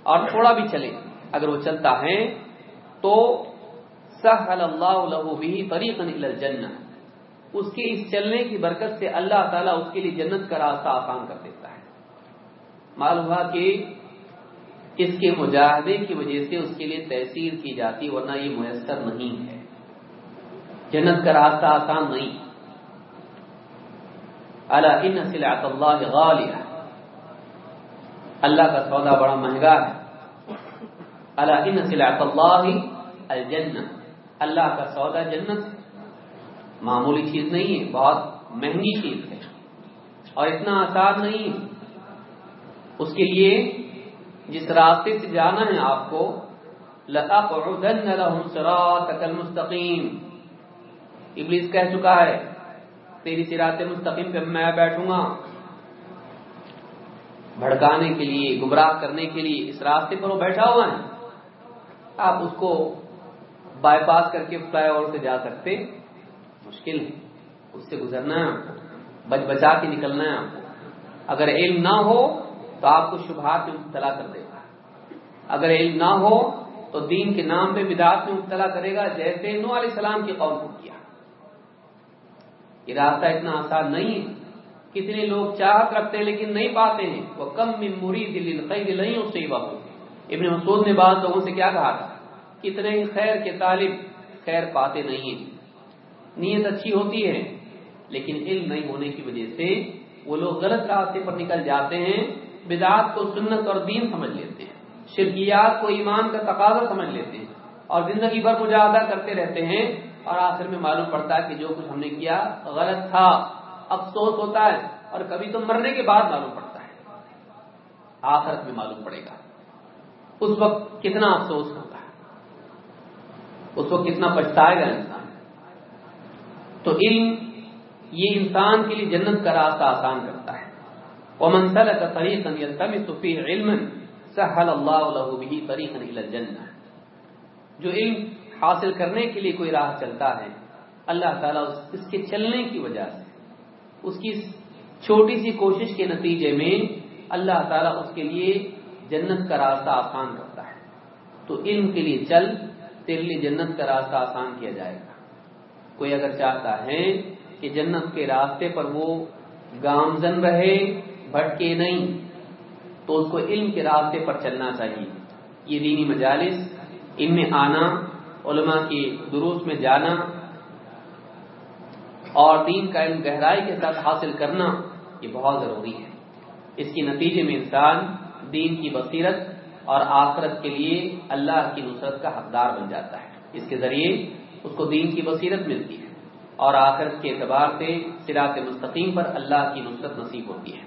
اور تھوڑا بھی چلے۔ اگر وہ چلتا ہے تو سہل اللہ بھی طریقن الجنہ۔ اس کے اس چلنے کی برکت سے اللہ تعالیٰ اس کے لیے جنت کا راستہ آسان کر دیتا ہے۔ معلوم ہوا کہ اس کے مجاہدے کی وجہ سے اس کے لیے تحصیل کی جاتی، ورنہ یہ میسر نہیں ہے۔ جنت کا راستہ آسان نہیں۔ اللہ ان اللہ غالیہ اللہ کا سودا بڑا مہنگا ہے۔ اللہ ان صلاح اللہ الجنہ۔ اللہ کا سودا جنت۔ معمولی چیز نہیں ہے، بہت مہنگی چیز ہے۔ اور اتنا آسان نہیں ہے۔ اس کے لیے جس راستے سے جانا ہے آپ کو مستقیم ابلیس کہہ چکا ہے، تیری سرات مستقیم پہ میں بیٹھوں گا۔ بھڑکانے کے لیے، گمراہ کرنے کے لیے اس راستے پر وہ بیٹھا ہوا ہے۔ آپ اس کو بائی پاس کر کے فلائی اوور سے جا سکتے، مشکل ہے۔ اس سے گزرنا ہے آپ کو بچ بچا کے نکلنا۔ ہے آپ کو اگر علم نہ ہو تو آپ کو شبہات میں مبتلا کر دے گا۔ اگر علم نہ ہو تو دین کے نام پہ بدعات میں مبتلا کرے گا، جیسے نو علیہ السلام کی قوم کو کیا۔ یہ راستہ اتنا آسان نہیں ہے۔ کتنے لوگ چاہت رکھتے ہیں لیکن نہیں پاتے ہیں۔ وہ کم مموری دل خیر نہیں اس سے ابن مسعود نے بعض لوگوں سے کیا کہا تھا؟ کتنے خیر کے طالب خیر پاتے نہیں ہیں۔ نیت اچھی ہوتی ہے، لیکن علم نہیں ہونے کی وجہ سے وہ لوگ غلط راستے پر نکل جاتے ہیں، بدعات کو سنت اور دین سمجھ لیتے ہیں، شرکیات کو ایمان کا تقاضا سمجھ لیتے ہیں اور زندگی بھر مجاہدہ کرتے رہتے ہیں اور آخر میں معلوم پڑتا ہے کہ جو کچھ ہم نے کیا غلط تھا۔ افسوس ہوتا ہے اور کبھی تو مرنے کے بعد معلوم پڑتا ہے۔ آخرت میں معلوم پڑے گا۔ اس وقت کتنا افسوس ہوتا ہے؟ اس وقت کتنا پچھتائے گا انسان تو علم یہ انسان کے لیے جنت کا راستہ آسان کرتا ہے۔ ومن سلك طريقا يلتمس فيه علما سهل الله له به طريقا الى الجنه جو علم حاصل کرنے کے لیے کوئی راہ چلتا ہے، اللہ تعالیٰ اس کے چلنے کی وجہ سے، اس کی چھوٹی سی کوشش کے نتیجے میں اللہ تعالیٰ اس کے لیے جنت کا راستہ آسان کرتا ہے۔ تو علم کے لیے چل، تیرے لیے جنت کا راستہ آسان کیا جائے گا۔ کوئی اگر چاہتا ہے کہ جنت کے راستے پر وہ گامزن رہے، بھٹکے نہیں، تو اس کو علم کے راستے پر چلنا چاہیے۔ یہ دینی مجالس، ان میں آنا، علماء کی دروس میں جانا، اور دین کا علم گہرائی کے ساتھ حاصل کرنا، یہ بہت ضروری ہے۔ اس کے نتیجے میں انسان دین کی بصیرت اور آخرت کے لیے اللہ کی نصرت کا حقدار بن جاتا ہے۔ اس کے ذریعے اس کو دین کی بصیرت ملتی ہے اور آخرت کے اعتبار سے سراط مستقیم پر اللہ کی نصرت نصیب ہوتی ہے۔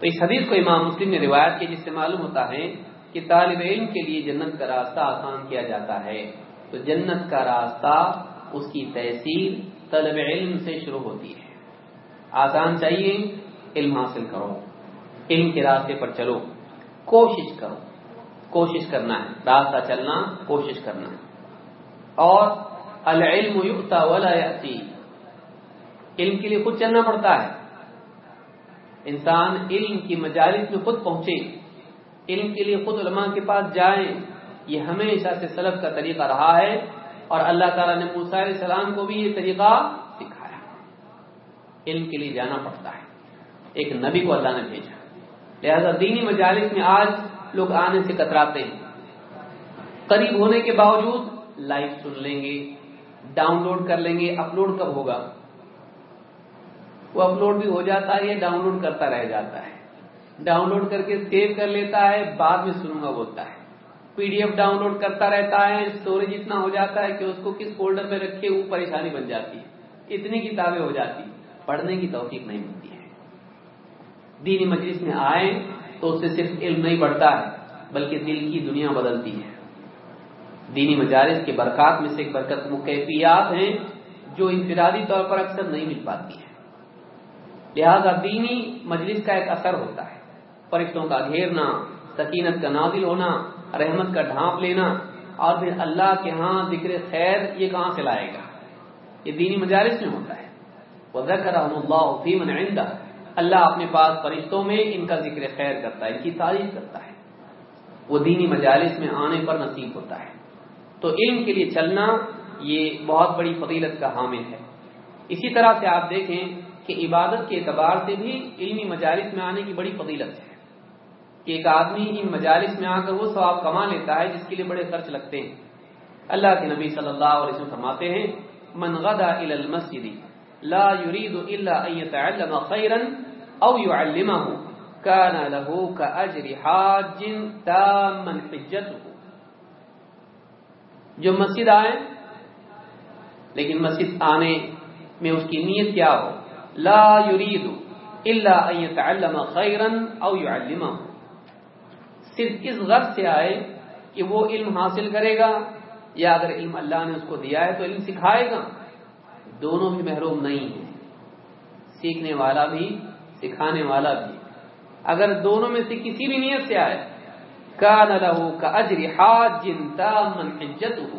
تو اس حدیث کو امام مسلم نے روایت کی جس سے معلوم ہوتا ہے کہ طالب علم کے لیے جنت کا راستہ آسان کیا جاتا ہے۔ تو جنت کا راستہ اس کی تحصیل طلب علم سے شروع ہوتی ہے۔ آسان چاہیے، علم حاصل کرو، علم کے راستے پر چلو۔ کوشش کرو۔ کوشش کرنا ہے۔ راستہ چلنا، کوشش کرنا ہے۔ اور العلم یقتا ولا یاتی علم کے لیے خود چلنا پڑتا ہے۔ انسان علم کی مجالس میں خود پہنچے۔ علم کے لیے خود علماء کے پاس جائیں۔ یہ ہمیشہ سے سلف کا طریقہ رہا ہے۔ اور اللہ تعالیٰ نے موسیٰ علیہ السلام کو بھی یہ طریقہ سکھایا۔ علم کے لیے جانا پڑتا ہے۔ ایک نبی کو اللہ نے بھیجا۔ لہذا دینی مجالس میں آج لوگ آنے سے کتراتے ہیں۔ قریب ہونے کے باوجود لائف سن لیں گے، ڈاؤن لوڈ کر لیں گے، اپلوڈ کب ہوگا؟ وہ اپلوڈ بھی ہو جاتا ہے یا ڈاؤن لوڈ کرتا رہ جاتا ہے؟ ڈاؤن لوڈ کر کے سیو کر لیتا ہے، بعد میں سنوں گا بولتا ہے۔ P D F download کرتا رہتا ہے اسٹوریج اتنا ہو جاتا ہے کہ اس کو کس فولڈر میں رکھے وہ پریشانی بن جاتی ہے۔ اتنی کتابیں ہو جاتی پڑھنے کی توفیق نہیں ملتی ہے۔ دینی مجلس میں آئے تو اس سے صرف علم نہیں بڑھتا ہے، بلکہ دل کی دنیا بدلتی ہے۔ دینی مجالس کے برکات میں سے ایک برکت مکیفیات ہیں جو انفرادی طور پر اکثر نہیں مل پاتی ہے لہذا دینی مجلس کا ایک اثر ہوتا ہے۔ فرشتوں کا گھیرنا، سکینت کا نازل ہونا، رحمت کا ڈھانپ لینا اور پھر اللہ کے ہاں ذکر خیر یہ کہاں سے لائے گا؟ یہ دینی مجالس میں ہوتا ہے۔ وہ ذکر اللہ فیمن عندہ اللہ اپنے پاس فرشتوں میں ان کا ذکر خیر کرتا ہے، ان کی تعریف کرتا ہے۔ وہ دینی مجالس میں آنے پر نصیب ہوتا ہے۔ تو علم کے لیے چلنا یہ بہت بڑی فضیلت کا حامل ہے۔ اسی طرح سے آپ دیکھیں کہ عبادت کے اعتبار سے بھی علمی مجالس میں آنے کی بڑی فضیلت ہے۔ کہ ایک آدمی ان مجالس میں آ کر وہ ثواب کما لیتا ہے جس کے لیے بڑے خرچ لگتے ہیں۔ اللہ کے نبی صلی اللہ علیہ وسلم فرماتے ہیں، من غدا الى المسجد لا يريد الا ان يتعلم خيرا او يعلمه. كان له كأجر حاج تاما حجته. جو مسجد آئے، لیکن مسجد آنے میں اس کی نیت کیا ہو؟ لا يريد الا ان يتعلم خيرا او يعلمه. صرف اس غرض سے آئے کہ وہ علم حاصل کرے گا، یا اگر علم اللہ نے اس کو دیا ہے تو علم سکھائے گا۔ دونوں بھی محروم نہیں ہیں۔ سیکھنے والا بھی سکھانے والا بھی۔ اگر دونوں میں سے کسی بھی نیت سے آئے، کان له كاجر حاج تام حجته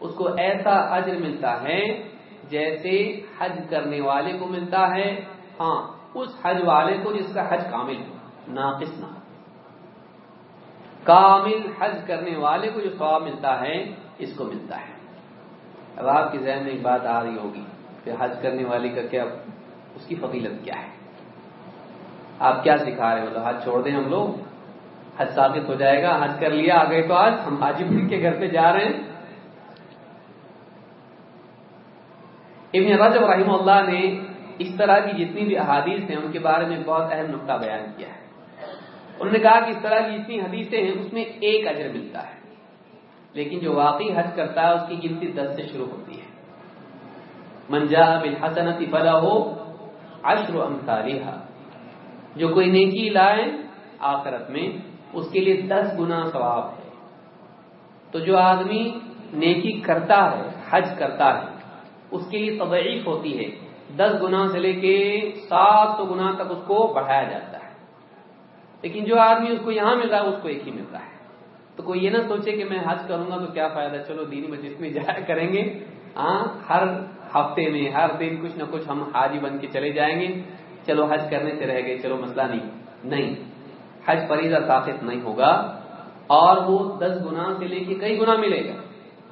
اس کو ایسا اجر ملتا ہے جیسے حج کرنے والے کو ملتا ہے۔ ہاں اس حج والے کو جس کا حج کامل ہو، ناقص نہ کامل حج کرنے والے کو جو ثواب ملتا ہے، اس کو ملتا ہے۔ اب آپ کے ذہن میں ایک بات آ رہی ہوگی کہ حج کرنے والے کا کیا، اس کی فضیلت کیا ہے؟ آپ کیا سکھا رہے ہو؟ حج چھوڑ دیں ہم لوگ۔ حج ثابت ہو جائے گا۔ حج کر لیا۔ آ گئے تو آج ہم حاجی پور کے گھر پہ جا رہے ہیں۔ ابن رجب رحمہ اللہ نے اس طرح کی جتنی بھی احادیث ہیں، ان کے بارے میں بہت اہم نقطہ بیان کیا ہے۔ انہوں نے کہا کہ اس طرح کی جتنی حدیثیں ہیں، اس میں ایک اجر ملتا ہے۔ لیکن جو واقعی حج کرتا ہے، اس کی گنتی دس سے شروع ہوتی ہے۔ منجا بالحسنت فلا ہو عشر امثالها جو کوئی نیکی لائے آخرت میں، اس کے لیے دس گنا ثواب ہے۔ تو جو آدمی نیکی کرتا ہے، حج کرتا ہے، اس کے لیے تضعیف ہوتی ہے۔ دس گنا سے لے کے سات سو گنا تک اس کو بڑھایا جاتا ہے۔ لیکن جو آدمی اس کو یہاں مل رہا ہے، اس کو ایک ہی ملتا ہے۔ تو کوئی یہ نہ سوچے کہ میں حج کروں گا تو کیا فائدہ؟ چلو دینی مجلس میں جایا کریں گے۔ ہاں ہر ہفتے میں، ہر دن کچھ نہ کچھ ہم حاجی بن کے چلے جائیں گے۔ چلو حج کرنے سے رہ گئے، چلو مسئلہ نہیں۔ نہیں، حج فریضہ ثابت نہیں ہوگا اور وہ دس گنا سے لے کے کئی گنا ملے گا۔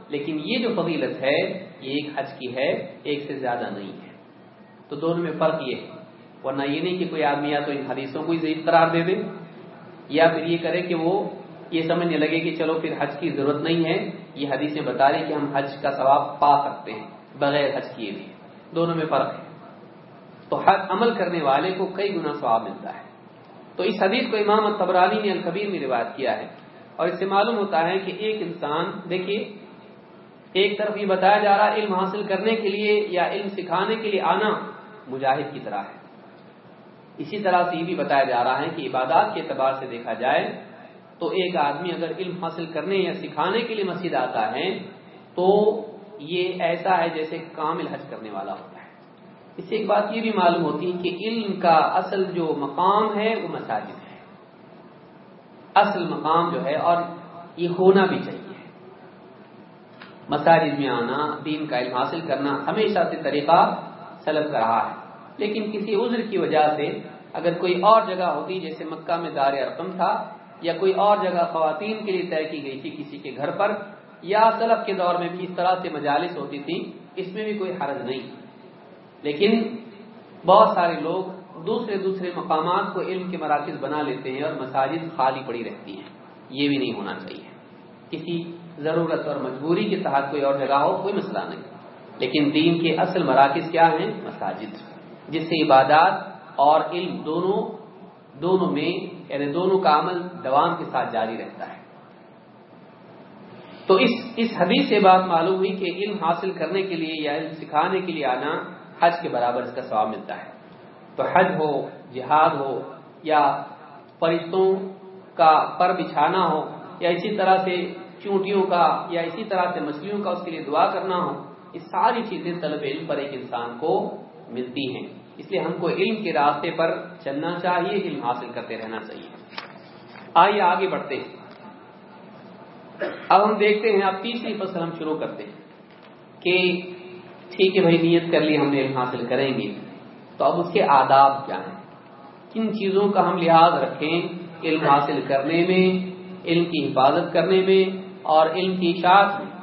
لیکن یہ جو فضیلت ہے، یہ ایک حج کی ہے، ایک سے زیادہ نہیں ہے۔ تو دونوں میں فرق یہ ہے۔ ورنہ یہ نہیں کہ کوئی آدمی یا تو ان حدیثوں کو ہی ضعیف قرار دے دے، یا پھر یہ کرے کہ وہ یہ سمجھنے لگے کہ چلو پھر حج کی ضرورت نہیں ہے۔ یہ حدیثیں بتا رہی کہ ہم حج کا ثواب پا سکتے ہیں بغیر حج کیے بھی دونوں میں فرق ہے۔ تو ہر عمل کرنے والے کو کئی گنا ثواب ملتا ہے۔ تو اس حدیث کو امام الطبرانی نے الکبیر میں روایت کیا ہے۔ اور اس سے معلوم ہوتا ہے کہ ایک انسان، دیکھیے، ایک طرف یہ بتایا جا رہا ہے علم حاصل کرنے کے لیے یا علم سکھانے کے لیے آنا مجاہد کی طرح ہے۔ اسی طرح سے یہ بھی بتایا جا رہا ہے کہ عبادات کے اعتبار سے دیکھا جائے تو ایک آدمی اگر علم حاصل کرنے یا سکھانے کے لیے مسجد آتا ہے تو یہ ایسا ہے جیسے کامل حج کرنے والا ہوتا ہے۔ اس سے ایک بات یہ بھی معلوم ہوتی ہے کہ علم کا اصل جو مقام ہے وہ مساجد ہے۔ اصل مقام جو ہے اور یہ ہونا بھی چاہیے۔ مساجد میں آنا، دین کا علم حاصل کرنا ہمیشہ سے طریقہ سلب کر رہا ہے۔ لیکن کسی عذر کی وجہ سے اگر کوئی اور جگہ ہوتی جیسے مکہ میں دار ارقم تھا یا کوئی اور جگہ خواتین کے لیے طے کی گئی تھی کسی کے گھر پر یا سلب کے دور میں بھی اس طرح سے مجالس ہوتی تھی اس میں بھی کوئی حرج نہیں۔ لیکن بہت سارے لوگ دوسرے دوسرے مقامات کو علم کے مراکز بنا لیتے ہیں اور مساجد خالی پڑی رہتی ہیں۔ یہ بھی نہیں ہونا چاہیے۔ کسی ضرورت اور مجبوری کے تحت کوئی اور جگہ ہو، کوئی مسئلہ نہیں۔ لیکن دین کے اصل مراکز کیا ہیں؟ مساجد۔ جس سے عبادات اور علم دونوں دونوں میں یعنی دونوں کا عمل دوام کے ساتھ جاری رہتا ہے۔ تو اس اس حدیث سے بات معلوم ہوئی کہ علم حاصل کرنے کے لیے یا علم سکھانے کے لیے آنا حج کے برابر اس کا ثواب ملتا ہے۔ تو حج ہو، جہاد ہو، یا فرشتوں کا پر بچھانا ہو، یا اسی طرح سے چونٹیوں کا، یا اسی طرح سے مچھلیوں کا اس کے لیے دعا کرنا ہو، یہ ساری چیزیں طلب علم پر ایک انسان کو ملتی ہیں۔ اس لیے ہم کو علم کے راستے پر چلنا چاہیے، علم حاصل کرتے رہنا چاہیے۔ آئیے آگے بڑھتے ہیں۔ اب ہم دیکھتے ہیں، اب تیسری فصل ہم شروع کرتے ہیں کہ ٹھیک ہے بھائی، نیت کر لی ہم نے علم حاصل کریں گے۔ تو اب اس کے آداب کیا ہیں؟ کن چیزوں کا ہم لحاظ رکھیں علم حاصل کرنے میں، علم کی حفاظت کرنے میں اور علم کی اشاعت میں۔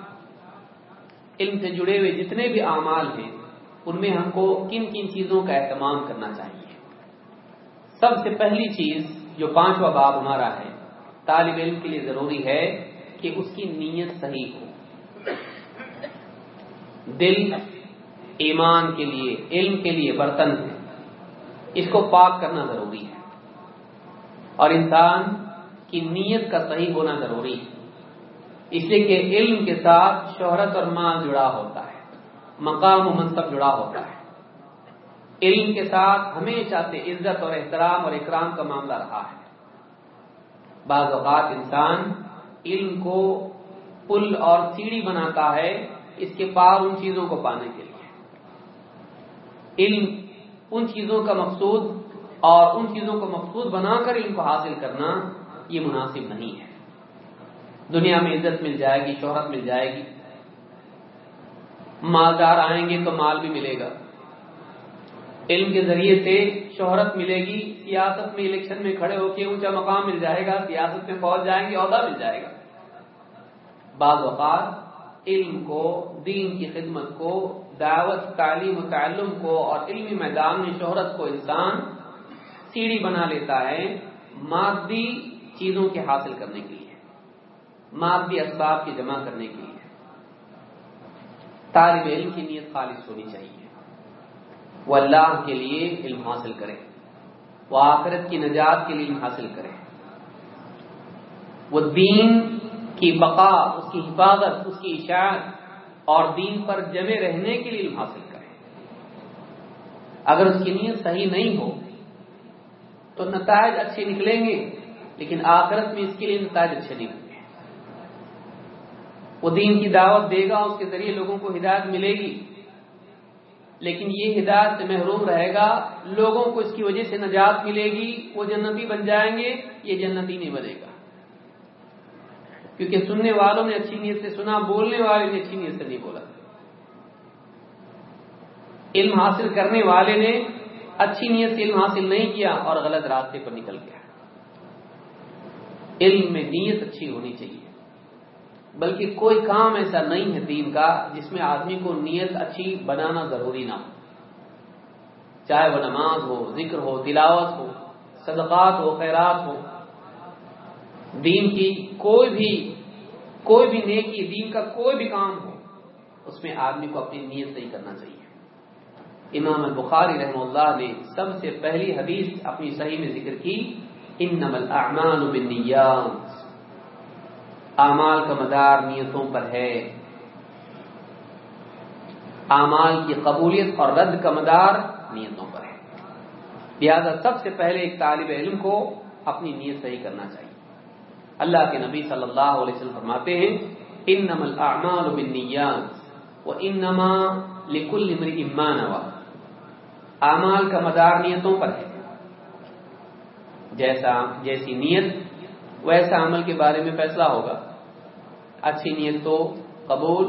علم سے جڑے ہوئے جتنے بھی اعمال ہیں، ان میں ہم کو کن کن چیزوں کا اہتمام کرنا چاہیے؟ سب سے پہلی چیز جو پانچواں باب ہمارا ہے، طالب علم کے لیے ضروری ہے کہ اس کی نیت صحیح ہو۔ دل ایمان کے لیے، علم کے لیے برتن ہے اس کو پاک کرنا ضروری ہے۔ اور انسان کی نیت کا صحیح ہونا ضروری ہے۔ اس لیے کہ علم کے ساتھ شہرت اور مال جڑا ہوتا ہے۔ مقام و منصب جڑا ہوتا ہے۔ علم کے ساتھ ہمیشہ سے عزت اور احترام اور اکرام کا معاملہ رہا ہے۔ بعض اوقات انسان علم کو پل اور سیڑھی بناتا ہے اس کے پار ان چیزوں کو پانے کے لیے۔ علم ان چیزوں کا مقصود اور ان چیزوں کو مقصود بنا کر علم کو حاصل کرنا یہ مناسب نہیں ہے۔ دنیا میں عزت مل جائے گی، شہرت مل جائے گی۔ مالدار آئیں گے تو مال بھی ملے گا۔ علم کے ذریعے سے شہرت ملے گی، سیاست میں، الیکشن میں کھڑے ہو کے اونچا مقام مل جائے گا، سیاست میں پہنچ جائیں گے عہدہ مل جائے گا۔ بعض اوقات علم کو، دین کی خدمت کو دعوت، تعلیم و تعلم کو اور علمی میدان میں شہرت کو انسان سیڑھی بنا لیتا ہے مادی چیزوں کے حاصل کرنے کے لیے، مادی اسباب کی جمع کرنے کے لیے۔ طالب علم کی نیت خالص ہونی چاہیے۔ وہ اللہ کے لیے علم حاصل کرے، وہ آخرت کی نجات کے لیے علم حاصل کرے۔ وہ دین کی بقا، اس کی حفاظت، اس کی اشاعت اور دین پر جمے رہنے کے لیے علم حاصل کرے اگر اس کی نیت صحیح نہیں ہو، تو نتائج اچھے نکلیں گے، لیکن آخرت میں اس کے لیے نتائج اچھے نہیں ہوں گے۔ وہ دین کی دعوت دے گا، اس کے ذریعے لوگوں کو ہدایت ملے گی۔ لیکن یہ ہدایت سے محروم رہے گا، لوگوں کو اس کی وجہ سے نجات ملے گی، وہ جنتی بن جائیں گے، یہ جنتی نہیں بنے گا۔ کیونکہ سننے والوں نے اچھی نیت سے سنا، بولنے والے نے اچھی نیت سے نہیں بولا۔ علم حاصل کرنے والے نے اچھی نیت سے علم حاصل نہیں کیا اور غلط راستے پر نکل گیا۔ علم میں نیت اچھی ہونی چاہیے۔ بلکہ کوئی کام ایسا نہیں ہے دین کا جس میں آدمی کو نیت اچھی بنانا ضروری نہ ہو۔ چاہے وہ نماز ہو، ذکر ہو، تلاوت ہو، صدقات ہو، خیرات ہو۔ دین کی کوئی بھی کوئی بھی نیکی دین کا کوئی بھی کام ہو، اس میں آدمی کو اپنی نیت صحیح کرنا چاہیے۔ امام البخاری رحم اللہ نے سب سے پہلی حدیث اپنی صحیح میں ذکر کی ان نمل احمان اعمال کا مدار نیتوں پر ہے۔ اعمال کی قبولیت اور رد کا مدار نیتوں پر ہے۔ لہذا سب سے پہلے ایک طالب علم کو اپنی نیت صحیح کرنا چاہیے۔ اللہ کے نبی صلی اللہ علیہ وسلم فرماتے ہیں ان نمل اعمال و ان نما لکل امان اعمال کا مدار نیتوں پر ہے۔ جیسا جیسی نیت، ویسا عمل کے بارے میں فیصلہ ہوگا۔ اچھی نیت تو قبول،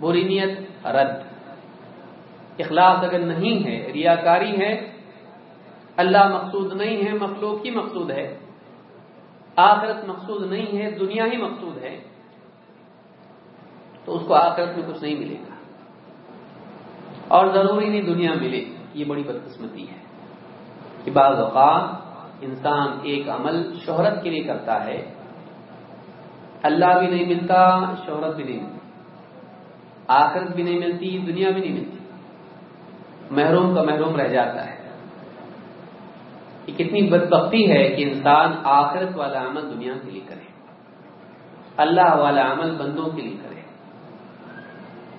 بری نیت رد۔ اخلاص اگر نہیں ہے ریاکاری ہے، اللہ مقصود نہیں ہے، مخلوق ہی مقصود ہے۔ آخرت مقصود نہیں ہے، دنیا ہی مقصود ہے، تو اس کو آخرت میں کچھ نہیں ملے گا۔ اور ضروری نہیں دنیا ملے، یہ بڑی بدقسمتی ہے۔ کہ بعض اوقات انسان ایک عمل شہرت کے لیے کرتا ہے، اللہ بھی نہیں ملتا، شہرت بھی نہیں ملتی۔ آخرت بھی نہیں ملتی، دنیا بھی نہیں ملتی۔ محروم کا محروم رہ جاتا ہے۔ یہ کتنی بدبختی ہے کہ انسان آخرت والا عمل دنیا کے لیے کرے، اللہ والا عمل بندوں کے لیے کرے۔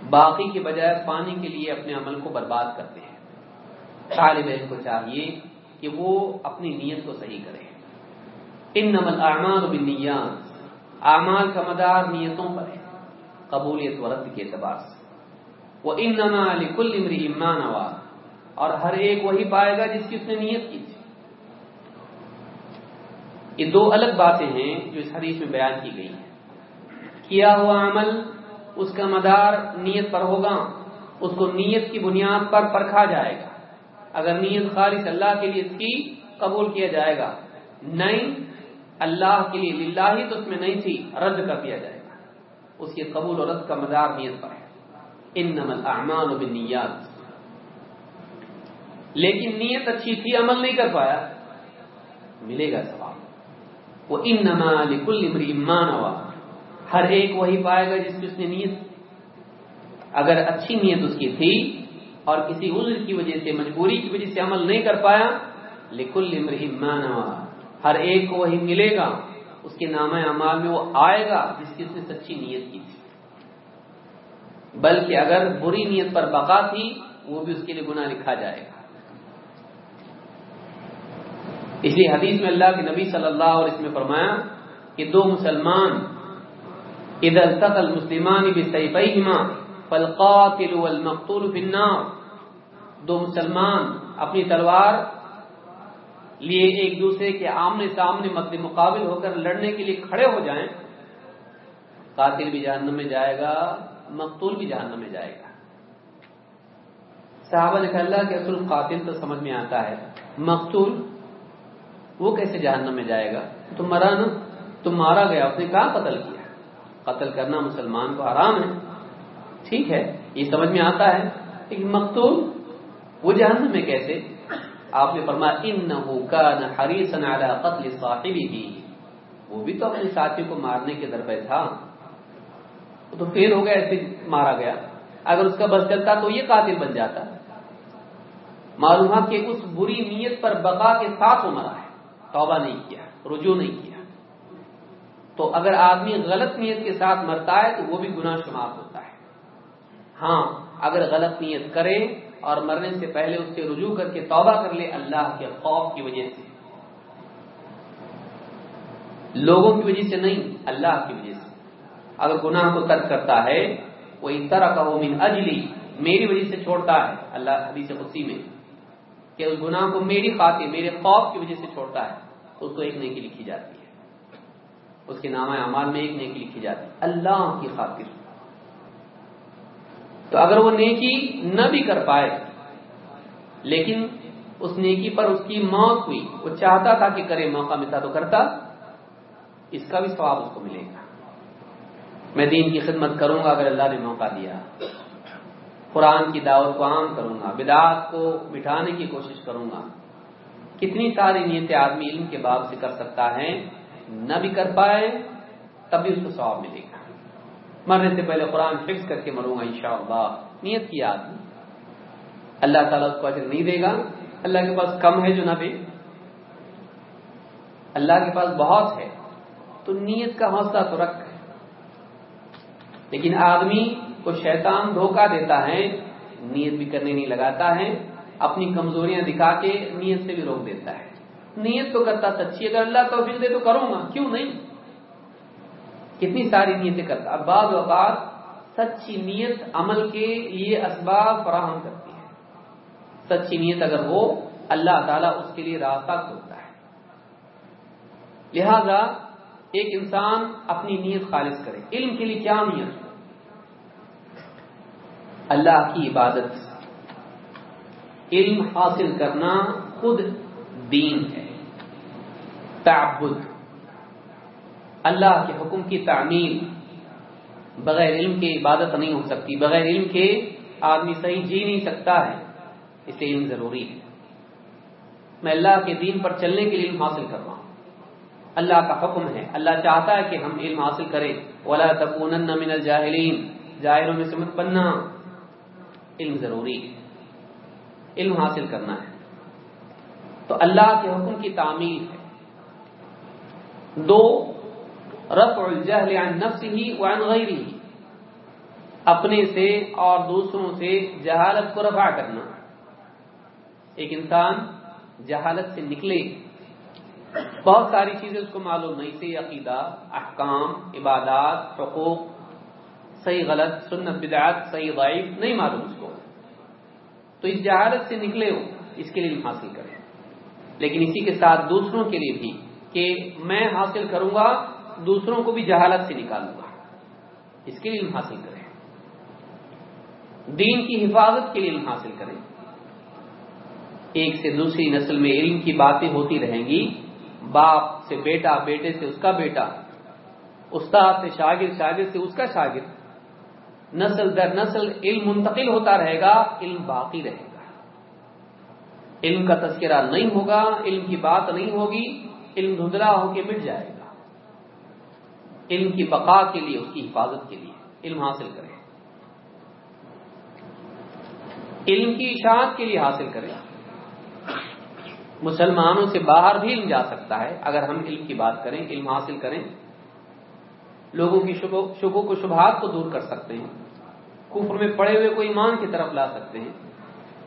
باقی کے بجائے پانی کے لیے اپنے عمل کو برباد کرتے ہیں۔ طالب علم کو چاہیے کہ وہ اپنی نیت کو صحیح کرے۔ ان نمل اعمال و بنیاد اعمال کا مدار نیتوں پر ہے، قبولیت و رد کے اعتبار سے۔ وہ ان نما علی کل امری امان اور ہر ایک وہی پائے گا جس کی اس نے نیت کی تھی۔ یہ دو الگ باتیں ہیں جو اس حدیث میں بیان کی گئی ہیں۔ کیا ہوا عمل، اس کا مدار نیت پر ہوگا، اس کو نیت کی بنیاد پر پرکھا جائے گا۔ اگر نیت خالص اللہ کے لیے تھی قبول کیا جائے گا، نہیں، اللہ کے لیے للہ ہی تو اس میں نہیں تھی، رد کر دیا جائے گا۔ اس کی قبول اور رد کا مدار نیت پر ہے۔ ان نمل احمان لیکن نیت اچھی تھی، عمل نہیں کر پایا۔ ملے گا سوال۔ وہ ان نما کل امری امان ہوا ہر ایک وہی پائے گا جس کی اس نے نیت اگر اچھی نیت اس کی تھی اور کسی عذر کی وجہ سے، مجبوری کی وجہ سے عمل نہیں کر پایا لکل امر امان ہوا ہر ایک کو وہی ملے گا، اس کے نام اعمال میں وہ آئے گا جس کی اس نے سچی نیت کی تھی۔ بلکہ اگر بری نیت پر بقا تھی، وہ بھی اس کے لیے گناہ لکھا جائے گا۔ اس لیے حدیث میں اللہ کے نبی صلی اللہ علیہ وسلم نے فرمایا کہ دو مسلمان ادھر تقل مسلمان بھی صحیح والمقتول النار. دو مسلمان اپنی تلوار لیے ایک دوسرے کے آمنے سامنے مد مقابل ہو کر لڑنے کے لیے کھڑے ہو جائیں، قاتل بھی جہنم میں جائے گا، مقتول بھی جہنم میں جائے گا۔ صحابہ نے کہا، اللہ کہ اصل قاتل تو سمجھ میں آتا ہے، مقتول وہ کیسے جہنم میں جائے گا؟ تم مرا نا، تم مارا گیا، اس نے کہا قتل کیا؟ قتل کرنا مسلمان کو حرام ہے۔ ٹھیک ہے، یہ سمجھ میں آتا ہے۔ لیکن مقتول، وہ جہنم میں کیسے؟ آپ نے فرمایا انه كان حريصا على قتل صاحبه۔ وہ بھی تو اپنے ساتھی کو مارنے کے در پہ تھا۔ تو پھر ہو گیا ایسے مارا گیا۔ اگر اس کا بس چلتا تو یہ قاتل بن جاتا۔ معلوم ہے کہ اس بری نیت پر بقا کے ساتھ وہ مرا ہے۔ توبہ نہیں کیا، رجوع نہیں کیا۔ تو اگر آدمی غلط نیت کے ساتھ مرتا ہے تو وہ بھی گناہ شمار ہوتا ہے۔ ہاں اگر غلط نیت کرے اور مرنے سے پہلے اس سے رجوع کر کے توبہ کر لے، اللہ کے خوف کی وجہ سے۔ لوگوں کی وجہ سے نہیں، اللہ کی وجہ سے۔ اگر گناہ کو ترک کرتا ہے وہ اس طرح کا وہ من اجلی میری وجہ سے چھوڑتا ہے۔ اللہ حدیث خوشی میں کہ اس گناہ کو میری خاطر، میرے خوف کی وجہ سے چھوڑتا ہے۔ اس کو ایک نیکی لکھی جاتی ہے۔ اس کے نام اعمال میں ایک نیکی لکھی جاتی ہے۔ اللہ کی خاطر۔ تو اگر وہ نیکی نہ بھی کر پائے، لیکن اس نیکی پر اس کی موت ہوئی، وہ چاہتا تھا کہ کرے، موقع ملتا تو کرتا، اس کا بھی ثواب اس کو ملے گا۔ میں دین کی خدمت کروں گا اگر اللہ نے موقع دیا۔ قرآن کی دعوت کو عام کروں گا، بدعات کو مٹھانے کی کوشش کروں گا۔ کتنی ساری نیتیں آدمی علم کے باب سے کر سکتا ہے، نہ بھی کر پائے، تب بھی اس کو ثواب ملے گا۔ مرنے سے پہلے قرآن فکس کر کے مروں گا انشاءاللہ۔ نیت کی آدمی۔ اللہ تعالیٰ اس کو اجر نہیں دے گا۔ اللہ کے پاس کم ہے جو نہ دے۔ اللہ کے پاس بہت ہے۔ تو نیت کا حوصلہ تو رکھ۔ لیکن آدمی کو شیطان دھوکہ دیتا ہے، نیت بھی کرنے نہیں لگاتا ہے۔ اپنی کمزوریاں دکھا کے نیت سے بھی روک دیتا ہے۔ نیت تو کرتا سچی، اگر اللہ توفیق دے تو کروں گا، کیوں نہیں؟ کتنی ساری نیتیں کرتا۔ اب بعض اوقات سچی نیت عمل کے لیے اسباب فراہم کرتی ہے۔ سچی نیت اگر ہو، اللہ تعالیٰ اس کے لیے راستہ کھولتا ہے۔ لہذا ایک انسان اپنی نیت خالص کرے۔ علم کے لیے کیا نیت؟ اللہ کی عبادت۔ علم حاصل کرنا خود دین ہے۔ تعبد۔ اللہ کے حکم کی تعمیل۔ بغیر علم کے عبادت نہیں ہو سکتی۔ بغیر علم کے آدمی صحیح جی نہیں سکتا ہے۔ اسے علم ضروری ہے۔ میں اللہ کے دین پر چلنے کے لیے علم حاصل کر رہا ہوں۔ اللہ کا حکم ہے۔ اللہ چاہتا ہے کہ ہم علم حاصل کریں۔ ولا تکونن من الجاہلین جاہلوں میں سے مت بننا۔ علم ضروری ہے۔ علم حاصل کرنا ہے۔ تو اللہ کے حکم کی تعمیل ہے۔ دو، رفع الجہل عن نفسه وعن غیره اپنے سے اور دوسروں سے جہالت کو رفع کرنا۔ ایک انسان جہالت سے نکلے۔ بہت ساری چیزیں اس کو معلوم نہیں سے عقیدہ، احکام، عبادات، حقوق۔ صحیح غلط، سنت بدعات صحیح ضعیف نہیں معلوم۔ اس تو اس جہالت سے نکلے ہو، اس کے لیے حاصل کریں۔ لیکن اسی کے ساتھ دوسروں کے لیے بھی کہ میں حاصل کروں گا، دوسروں کو بھی جہالت سے نکالوں گا۔ اس کے لیے علم حاصل کریں۔ دین کی حفاظت کے لیے علم حاصل کریں۔ ایک سے دوسری نسل میں علم کی باتیں ہوتی رہیں گی۔ باپ سے بیٹا، بیٹے سے اس کا بیٹا، استاد سے شاگرد شاگرد سے اس کا شاگرد۔ نسل در نسل علم منتقل ہوتا رہے گا، علم باقی رہے گا۔ علم کا تذکرہ نہیں ہوگا، علم کی بات نہیں ہوگی، علم دھندلا ہو کے مٹ جائے گا۔ علم کی بقا کے لیے، اس کی حفاظت کے لیے علم حاصل کریں علم کی اشاعت کے لیے حاصل کریں مسلمانوں سے باہر بھی علم جا سکتا ہے، اگر ہم علم کی بات کریں، علم حاصل کریں، لوگوں کی شبوں کو شبہات کو دور کر سکتے ہیں۔ کفر میں پڑے ہوئے کو ایمان کی طرف لا سکتے ہیں،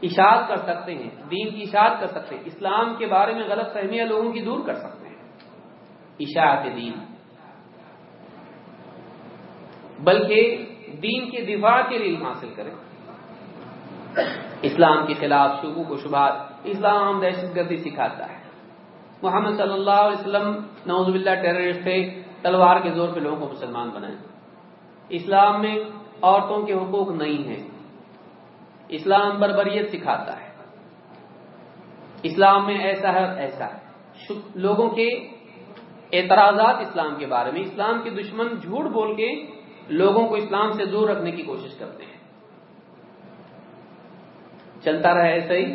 اشاعت کر سکتے ہیں، دین کی اشاعت کر سکتے ہیں، اسلام کے بارے میں غلط فہمیاں لوگوں کی دور کر سکتے ہیں۔ اشاعت دین۔ بلکہ دین کے دفاع کے لیے حاصل کریں۔ اسلام کے خلاف شبو کو شبہات، اسلام دہشت گردی سکھاتا ہے۔ محمد صلی اللہ علیہ وسلم نوز باللہ ٹیررسٹ تھے، تلوار کے زور پہ لوگوں کو مسلمان بنائے۔ اسلام میں عورتوں کے حقوق نہیں ہیں۔ اسلام بربریت سکھاتا ہے۔ اسلام میں ایسا ہے ایسا ہے۔ لوگوں کے اعتراضات اسلام کے بارے میں، اسلام کے دشمن جھوٹ بول کے لوگوں کو اسلام سے دور رکھنے کی کوشش کرتے ہیں۔ چلتا رہے ایسا ہی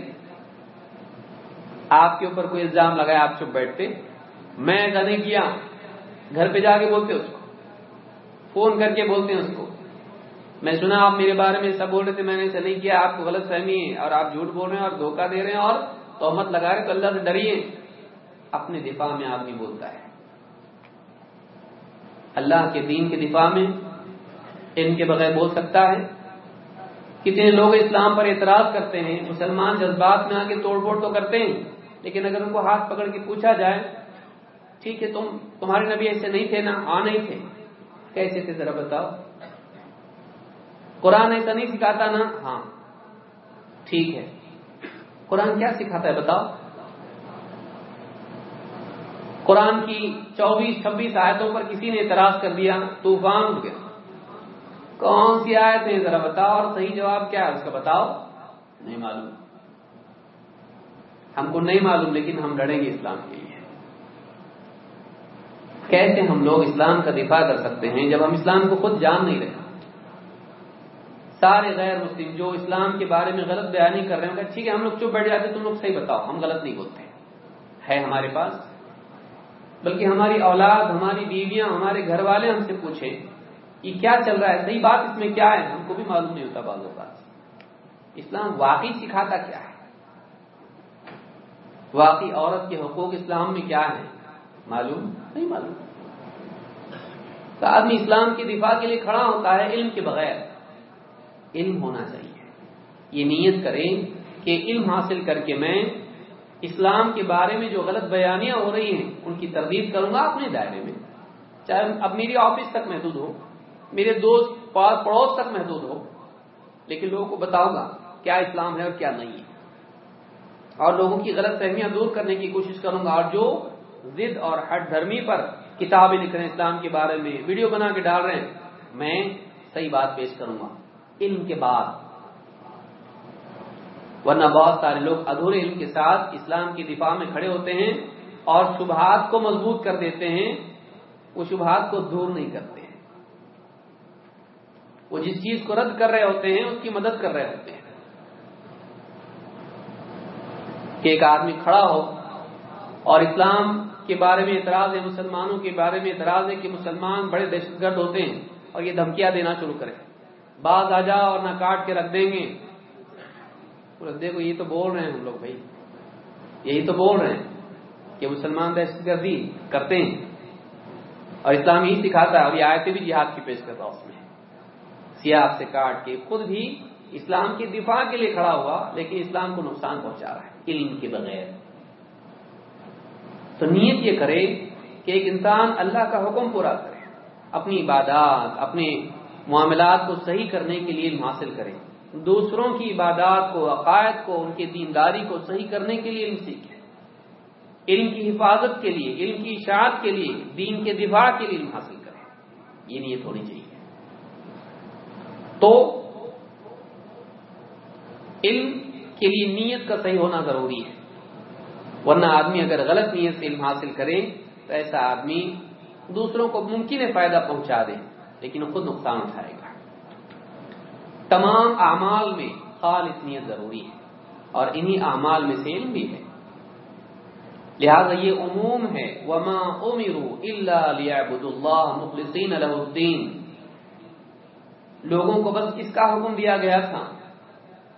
آپ کے اوپر کوئی الزام لگایا آپ چپ بیٹھتے۔ میں ایسا نہیں کیا۔ گھر پہ جا کے بولتے اس کو۔ فون کر کے بولتے ہیں اس کو۔ میں سنا آپ میرے بارے میں سب بول رہے تھے، میں نے ایسا نہیں کیا، آپ کو غلط فہمی ہے اور آپ جھوٹ بول رہے ہیں اور دھوکہ دے رہے ہیں اور توہمت لگا رہے تو اللہ سے ڈریے۔ اپنے دفاع میں آدمی بولتا ہے۔ اللہ کے دین کے دفاع میں ان کے بغیر بول سکتا ہے۔ کتنے لوگ اسلام پر اعتراض کرتے ہیں، مسلمان جذبات میں آ کے توڑ پھوڑ تو کرتے ہیں، لیکن اگر ان کو ہاتھ پکڑ کے پوچھا جائے، ٹھیک ہے، تم، تمہارے نبی ایسے نہیں تھے نا ہاں نہیں تھے، کیسے تھے ذرا بتاؤ؟ قرآن ایسا نہیں سکھاتا نا؟ ہاں۔ ٹھیک ہے۔ قرآن کیا سکھاتا ہے بتاؤ؟ قرآن کی چوبیس، چھبیس آیتوں پر کسی نے اعتراض کر دیا؟ طوفان اٹھ گیا کون سی آیت ہے؟ ذرا بتاؤ۔ اور صحیح جواب کیا ہے؟ اس کا بتاؤ۔ نہیں معلوم۔ ہم کو نہیں معلوم، لیکن ہم لڑیں گے اسلام کے لیے۔ کیسے ہم لوگ اسلام کا دفاع کر سکتے ہیں جب ہم اسلام کو خود جان نہیں رہے؟ سارے غیر مسلم جو اسلام کے بارے میں غلط بیانی کر رہے ہیں ٹھیک ہے، ہم لوگ چپ بیٹھ جاتے تم لوگ صحیح بتاؤ، ہم غلط نہیں بولتے ہے ہمارے پاس؟ بلکہ ہماری اولاد، ہماری بیویاں، ہمارے گھر والے ہم سے پوچھیں، یہ کیا چل رہا ہے؟ صحیح بات اس میں کیا ہے؟ ہم کو بھی معلوم نہیں ہوتا بعض اوقات۔ اسلام واقعی سکھاتا کیا ہے؟ واقعی عورت کے حقوق اسلام میں کیا ہے معلوم؟ نہیں معلوم۔ تو آدمی اسلام کے دفاع کے لیے کھڑا ہوتا ہے، علم کے بغیر۔ علم ہونا چاہیے۔ یہ نیت کریں کہ علم حاصل کر کے میں اسلام کے بارے میں جو غلط بیانیاں ہو رہی ہیں، ان کی تردید کروں گا اپنے دائرے میں۔ چاہے اب میری آفس تک محدود ہو، میرے دوست پڑوس تک محدود ہو، لیکن لوگوں کو بتاؤں گا کیا اسلام ہے اور کیا نہیں ہے۔ اور لوگوں کی غلط فہمیاں دور کرنے کی کوشش کروں گا اور جو ضد اور ہٹ دھرمی پر کتابیں لکھ رہے ہیں اسلام کے بارے میں، ویڈیو بنا کے ڈال رہے ہیں، میں صحیح بات پیش کروں گا۔ علم کے بعد۔ ورنہ بہت سارے لوگ ادھورے علم کے ساتھ اسلام کی دفاع میں کھڑے ہوتے ہیں اور شبہات کو مضبوط کر دیتے ہیں۔ وہ شبہات کو دور نہیں کرتے ہیں۔ وہ جس چیز کو رد کر رہے ہوتے ہیں، اس کی مدد کر رہے ہوتے ہیں۔ کہ ایک آدمی کھڑا ہو اور اسلام کے بارے میں اعتراض ہے، مسلمانوں کے بارے میں اعتراض ہے کہ مسلمان بڑے دہشت گرد ہوتے ہیں اور یہ دھمکیاں دینا شروع کریں بعض آ جا اور نہ کاٹ کے رکھ دیں گے۔ دیکھو یہ تو بول رہے ہیں ہم لوگ بھائی۔ یہی تو بول رہے ہیں کہ مسلمان دہشت گردی کرتے ہیں۔ اور اسلام یہی سکھاتا ہے اور یہ آیتیں بھی جہاد کی پیش کرتا اس میں۔ سیاح سے کاٹ کے خود بھی اسلام کی دفاع کے لیے کھڑا ہوا، لیکن اسلام کو نقصان پہنچا رہا ہے علم کے بغیر۔ تو نیت یہ کرے کہ ایک انسان اللہ کا حکم پورا کرے، اپنی عبادات، اپنے معاملات کو صحیح کرنے کے لیے علم حاصل کریں۔ دوسروں کی عبادات کو، عقائد کو، ان کی دینداری کو صحیح کرنے کے لیے علم سیکھیں۔ علم کی حفاظت کے لیے، علم کی اشاعت کے لیے، دین کے دفاع کے لیے علم حاصل کریں۔ یہ نیت ہونی چاہیے۔ تو علم کے لیے نیت کا صحیح ہونا ضروری ہے۔ ورنہ آدمی اگر غلط نیت سے علم حاصل کرے تو ایسا آدمی دوسروں کو ممکن فائدہ پہنچا دے۔ لیکن وہ خود نقصان اٹھائے گا۔ تمام اعمال میں خالص نیت ضروری ہے اور انہی اعمال میں سے علم بھی ہے۔ لہذا یہ عموم ہے، وما امروا الا ليعبدوا الله مخلصين له الدين۔ لوگوں کو بس کس کا حکم دیا گیا تھا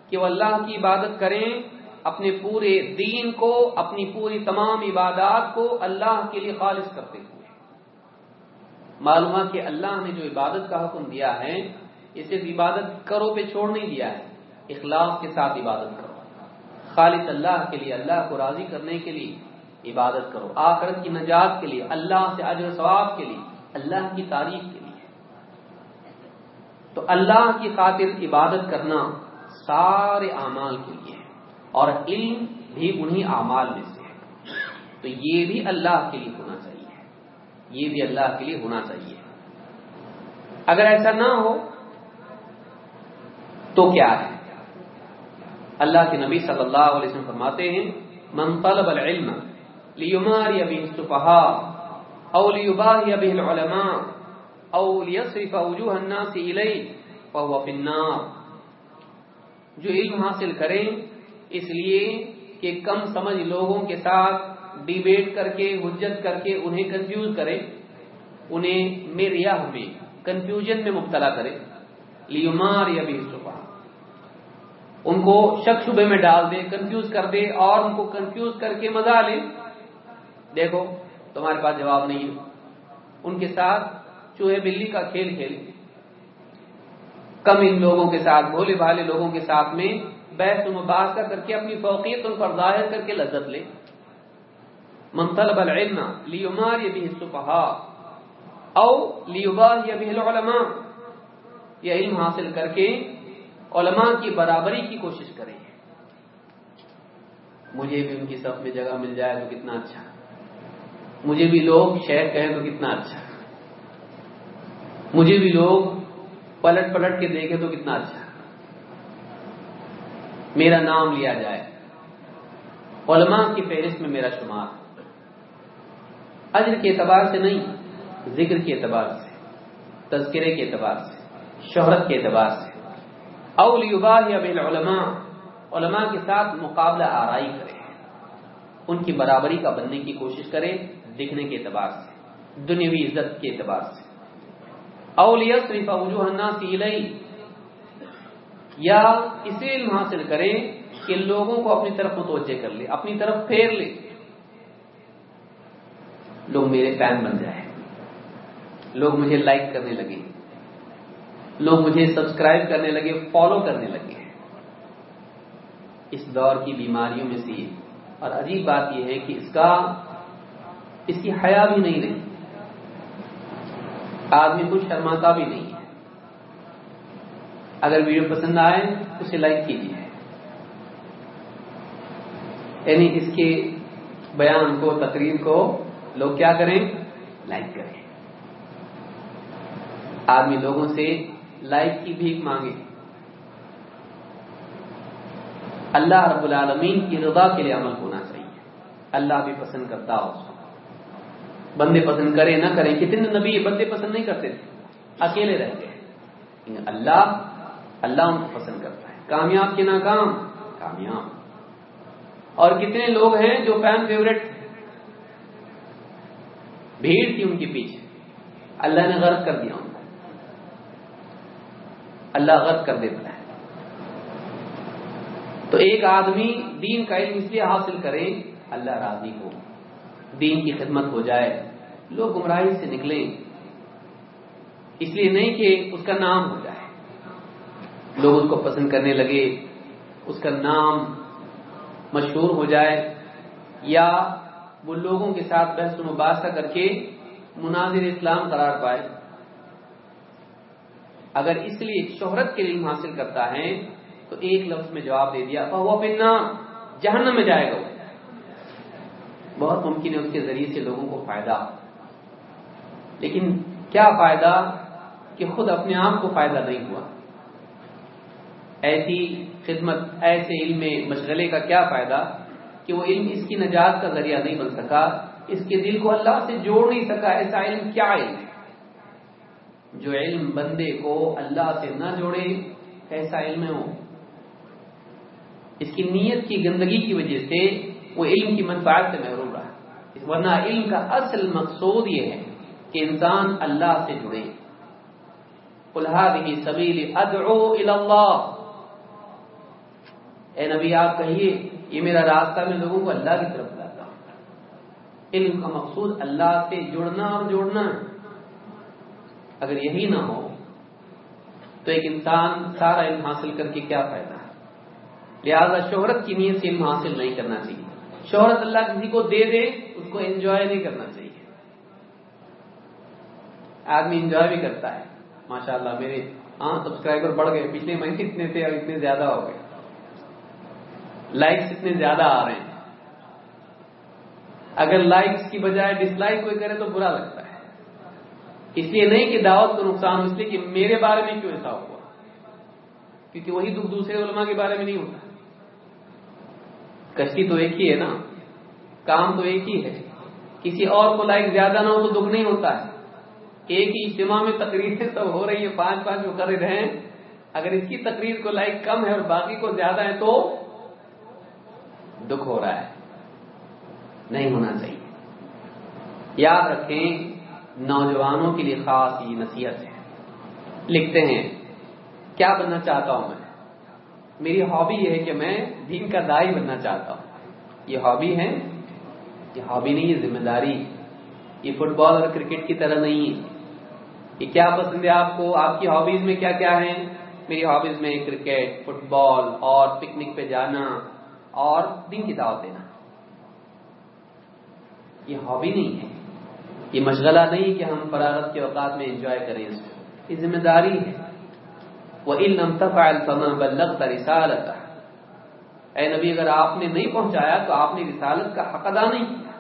کہ وہ اللہ کی عبادت کریں، اپنے پورے دین کو، اپنی پوری تمام عبادات کو اللہ کے لیے خالص کرتے ہوئے معلوم کہ اللہ نے جو عبادت کا حکم دیا ہے اسے عبادت کرو پہ چھوڑ نہیں دیا ہے، اخلاص کے ساتھ عبادت کرو۔ خالص اللہ کے لیے، اللہ کو راضی کرنے کے لیے عبادت کرو۔ آخرت کی نجات کے لیے، اللہ سے اجر ثواب کے لیے، اللہ کی تعریف کے لیے۔ تو اللہ کی خاطر عبادت کرنا سارے اعمال کے لیے اور علم بھی انہی اعمال میں سے ہے۔ تو یہ بھی اللہ کے لیے ہونا چاہیے۔ یہ بھی اللہ کے لیے ہونا چاہیے۔ اگر ایسا نہ ہو، تو کیا ہے؟ اللہ کے نبی صلی اللہ علیہ وسلم فرماتے ہیں، من طلب العلم لیماری به السفهاء او لیباہی به العلماء او لیصرف وجوه الناس الیہ فهو فی النار۔ جو علم حاصل کریں، اس لیے کہ کم سمجھ لوگوں کے ساتھ ڈیبیٹ کر کے، حجت کر کے انہیں کنفیوز کرے، انہیں میریا میں کنفیوژن میں مبتلا کرے۔ لیمار یا بھی ان کو شک شبے میں ڈال دے کنفیوز کر دے اور ان کو کنفیوز کر کے مزہ لے۔ دیکھو، تمہارے پاس جواب نہیں ہے۔ ان کے ساتھ چوہے بلی کا کھیل کھیل۔ کم ان لوگوں کے ساتھ، بھولے بھالے لوگوں کے ساتھ میں بحث و مباحثہ کر کے اپنی فوقیت ان پر ظاہر کر کے لذت لے۔ من طلب العلم لیمار به السفهاء او لیباہ به العلماء، یہ علم حاصل کر کے علماء کی برابری کی کوشش کریں۔ مجھے بھی ان کی صف میں جگہ مل جائے تو کتنا اچھا۔ مجھے بھی لوگ شہر کہیں تو کتنا اچھا۔ مجھے بھی لوگ پلٹ پلٹ کے دیکھے تو کتنا اچھا۔ میرا نام لیا جائے۔ علماء کی فہرست میں میرا شمار۔ اجر کے اعتبار سے نہیں، ذکر کے اعتبار سے، تذکرے کے اعتبار سے، شہرت کے اعتبار سے۔ اولیبا یا بین علماء علماء کے ساتھ مقابلہ آرائی کرے ان کی برابری کا بننے کی کوشش کرے دکھنے کے اعتبار سے، دنیاوی عزت کے اعتبار سے۔ اولیا صرف وجوہ سی یا اسے علم حاصل کرے کہ لوگوں کو اپنی طرف متوجہ کر لے اپنی طرف پھیر لے لوگ میرے فین بن جائے لوگ مجھے لائک کرنے لگے۔ لوگ مجھے سبسکرائب کرنے لگے فالو کرنے لگے۔ اس دور کی بیماریوں میں سے اور عجیب بات یہ ہے کہ اس کا، اس کی حیا بھی نہیں رہی۔ آدمی کچھ شرماتا بھی نہیں ہے۔ اگر ویڈیو پسند آئے، اسے لائک کیجیے۔ یعنی اس کے بیان کو، تقریر کو لوگ کیا کریں؟ لائک کریں۔ آدمی لوگوں سے لائک کی بھیک مانگے۔ اللہ رب العالمین کی رضا کے لیے عمل ہونا چاہیے۔ اللہ بھی پسند کرتا ہو اس کو۔ بندے پسند کرے نہ کریں۔ کتنے نبی بندے پسند نہیں کرتے تھے۔ اکیلے رہتے ہیں۔ اللہ اللہ ان کو پسند کرتا ہے۔ کامیاب کے ناکام، کامیاب۔ اور کتنے لوگ ہیں جو فین فیوریٹ بھیڑ تھی ان کے پیچھے۔ اللہ نے غرق کر دیا ان کو۔ اللہ غرق کر دیتا ہے۔ تو ایک آدمی دین کا علم اس لیے حاصل کرے، اللہ راضی ہو۔ دین کی خدمت ہو جائے۔ لوگ گمراہی سے نکلیں۔ اس لیے نہیں کہ اس کا نام ہو جائے۔ لوگ اس کو پسند کرنے لگے، اس کا نام مشہور ہو جائے۔ یا وہ لوگوں کے ساتھ بحث و مباحثہ کر کے مناظر اسلام قرار پائے۔ اگر اس لیے شہرت کے علم حاصل کرتا ہے، تو ایک لفظ میں جواب دے دیا وہ پھر جہنم میں جائے گا بہت ممکن ہے اس کے ذریعے سے لوگوں کو فائدہ۔ لیکن کیا فائدہ؟ کہ خود اپنے آپ کو فائدہ نہیں ہوا۔ ایسی خدمت، ایسے علم مشغلے کا کیا فائدہ؟ کہ وہ علم اس کی نجات کا ذریعہ نہیں بن سکا، اس کے دل کو اللہ سے جوڑ نہیں سکا، ایسا علم کیا علم ہے؟ جو علم بندے کو اللہ سے نہ جوڑے، ایسا علم ہے وہ۔ اس کی نیت کی گندگی کی وجہ سے وہ علم کی منفعت سے محروم رہا۔ ورنہ علم کا اصل مقصود یہ ہے کہ انسان اللہ سے جڑے۔ الحاد سبیل ادعو اللہ اے نبی، آپ کہیے یہ میرا راستہ میں لوگوں کو اللہ کی طرف لاتا ہوں۔ علم کا مقصود اللہ سے جڑنا اور جوڑنا۔ اگر یہی نہ ہو، تو ایک انسان سارا علم حاصل کر کے کیا فائدہ ہے؟ لہذا شہرت کی نیت سے علم حاصل نہیں کرنا چاہیے۔ شہرت اللہ کسی کو دے دے، اس کو انجوائے نہیں کرنا چاہیے۔ آدمی انجوائے بھی کرتا ہے۔ ماشاء اللہ میرے ہاں سبسکرائبر بڑھ گئے۔ پچھلے مہینے اتنے تھے اور اتنے زیادہ ہو گئے۔ لائکس اتنے زیادہ آ رہے ہیں۔ اگر لائکس کی بجائے ڈس لائک کوئی کرے تو برا لگتا ہے۔ اس لیے نہیں کہ دعوت کو نقصان اس لیے کہ میرے بارے میں کیوں ایسا ہوا؟ کیونکہ وہی دکھ دوسرے علماء کے بارے میں نہیں ہوتا۔ کشتی تو ایک ہی ہے نا، کام تو ایک ہی ہے۔ کسی اور کو لائک زیادہ نہ ہو تو دکھ نہیں ہوتا ہے۔ ایک ہی اجتماع میں تقریریں سب ہو رہی ہے پانچ پانچ مقرر ہیں۔ اگر اس کی تقریر کو لائک کم ہے اور باقی کو زیادہ ہے تو دکھ ہو رہا ہے۔ نہیں ہونا چاہیے۔ یاد رکھیں، نوجوانوں کے لیے خاص یہ نصیحت ہے۔ لکھتے ہیں، کیا بننا چاہتا ہوں میں؟ میری ہابی یہ ہے کہ میں دین کا دائی بننا چاہتا ہوں۔ یہ ہابی ہے؟ یہ ہابی نہیں، یہ ذمہ داری۔ یہ فٹ بال اور کرکٹ کی طرح نہیں ہے۔ یہ کیا پسند ہے آپ کو؟ آپ کی ہابیز میں کیا کیا ہے میری ہابیز میں کرکٹ، فٹ بال اور پکنک پہ جانا۔ اور دن کی دعوت دینا۔ یہ ہابی نہیں ہے۔ یہ مشغلہ نہیں کہ ہم فراغت کے اوقات میں انجوائے کریں اس کو۔ یہ ذمہ داری ہے۔ وہ علم بلغت رسالت اے نبی، اگر آپ نے نہیں پہنچایا تو آپ نے رسالت کا حق ادا نہیں کیا۔